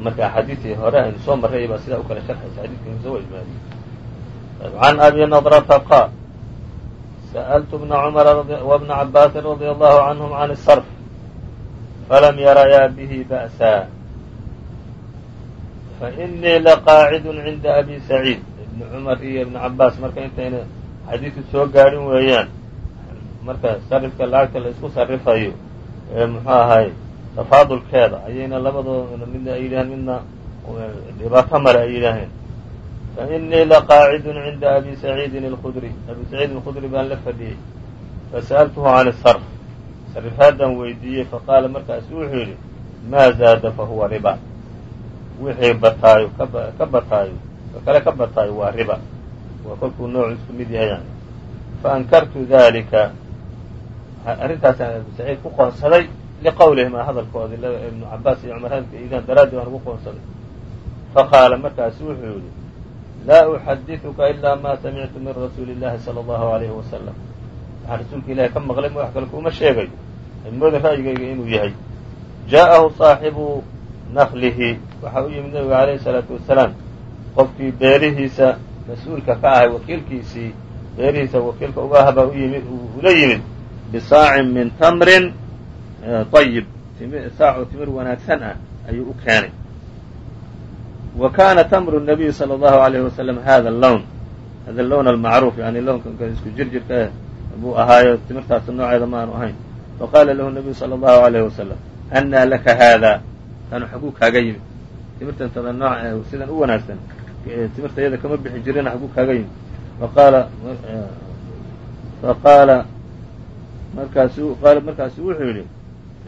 marka axaadiiii hore aynu soo marray baa sidaa u kala sharxaysa xadiidkaynu soo ijmaadiyey can abi nadrata qaal sa'altu bna cumara wabna cabaasin radia allahu canhum can isarf falam yarayaa bihi ba'saa fainii laqaacidun cinda abi saciid ibni cumar iyo ibni cabaas marka intayna xadiidku soo gaadhin weeyaan marka sarifka lacagta la isku sarifayo ee muxuu ahay tafaadulkeeda ayayna labadooda midna ay yidhaheen midna dhibaato male ay yidhaaheen. Fainii laqaacidu cinda abi saciidin اlkudri abi saciid اlkudri baan la fadhiyey. Fasa'altuhu can sarf. Sarifaadan weydiiyey faqaala markaasu wuxuu yidhi maa zaada fahuwa riba. Wixii bataayo ka bataayo ka kale ka bataayo waa riba. Waa kolkuu noocu isku mid yahay. Yani faankartu dalika arrintaasaan abu saciid ku qoonsaday liqowlihima hadalkoodii ibnu cabaas iyo cumar hadalka iidaan daraaddi baan ugu qoonsaday faqaala markaasu wuxuu yidhi laa uxadiثuka ilaa ma samictu min rasuuli اllahi salى اllahu alayhi wasalam waxaan rasuulka ilahi ka maqlay ma wax kale kuuma sheegayo moodin ra'yigayga inuu yahay jaءahu صaaxibu naklihi waxa u yimid nabiga alayhi الsalaatu wasalaam qofkii beerihiisa mas-uulka ka ahay wakiilkiisii beerihiisa wakiilka uga aha baa uyimid ula yimid bisaacin min tamrin ayib saac oo timir wanaagsan ah ayuu u keenay wa kaana tamru nabiyi sala allahu alayhi wasalam hada lown hada lown almacruuf yani lownka isku jirjirka buu ahaayo timirtaasi nooceeda ma aanu ahayn faqaala lahu nabiyu sala allahu alayhi wasalam annaa laka haada kanu xaguu kaaga yimid timirtantada nooc sidan u wanaagsan timirta yada kama bixi jirina xaguu kaaga markaas qaala markaasu wuxuu yidhi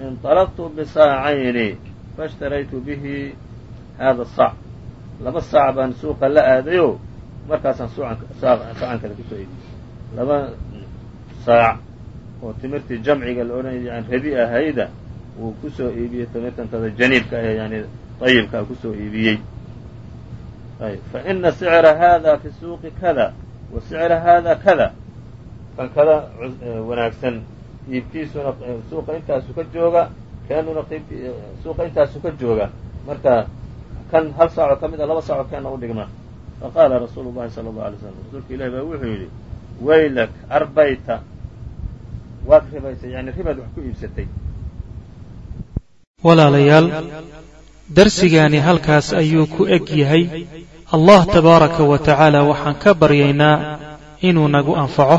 inطalaqtu bisaacayni faishtaraytu bihi hada sac. Laba saac baan suuqa la aadayo markaasaan saacan kale ku soo iibiyey laba saac oo timirtii jamciga la odhanay aan rabi ahayda wuu ku soo iibiyey timirtantada janiibka ah yani ayibkaa ah ku soo iibiyey. Faina sicra hada fi suuqi kada wa sicra hada kada kan kada eh, wanaagsan iibkiisuna suuqa intaasu ka jooga keenuna suuqa intaasu ka jooga. Marka kan hal saaco ka mid a laba saaco keena u dhigma faqaala rasuulu llahi sala allau alay slam rasuulka ilahi baa wuxuu yidhi waylak arbayta. Waad ribaysay yani ribaad wax ku iibsatay. Walaalayaal darsigaani halkaas ayuu ku eg yahay. Allah tabaaraka wa tacaala waxaan ka baryaynaa inuu nagu anfaco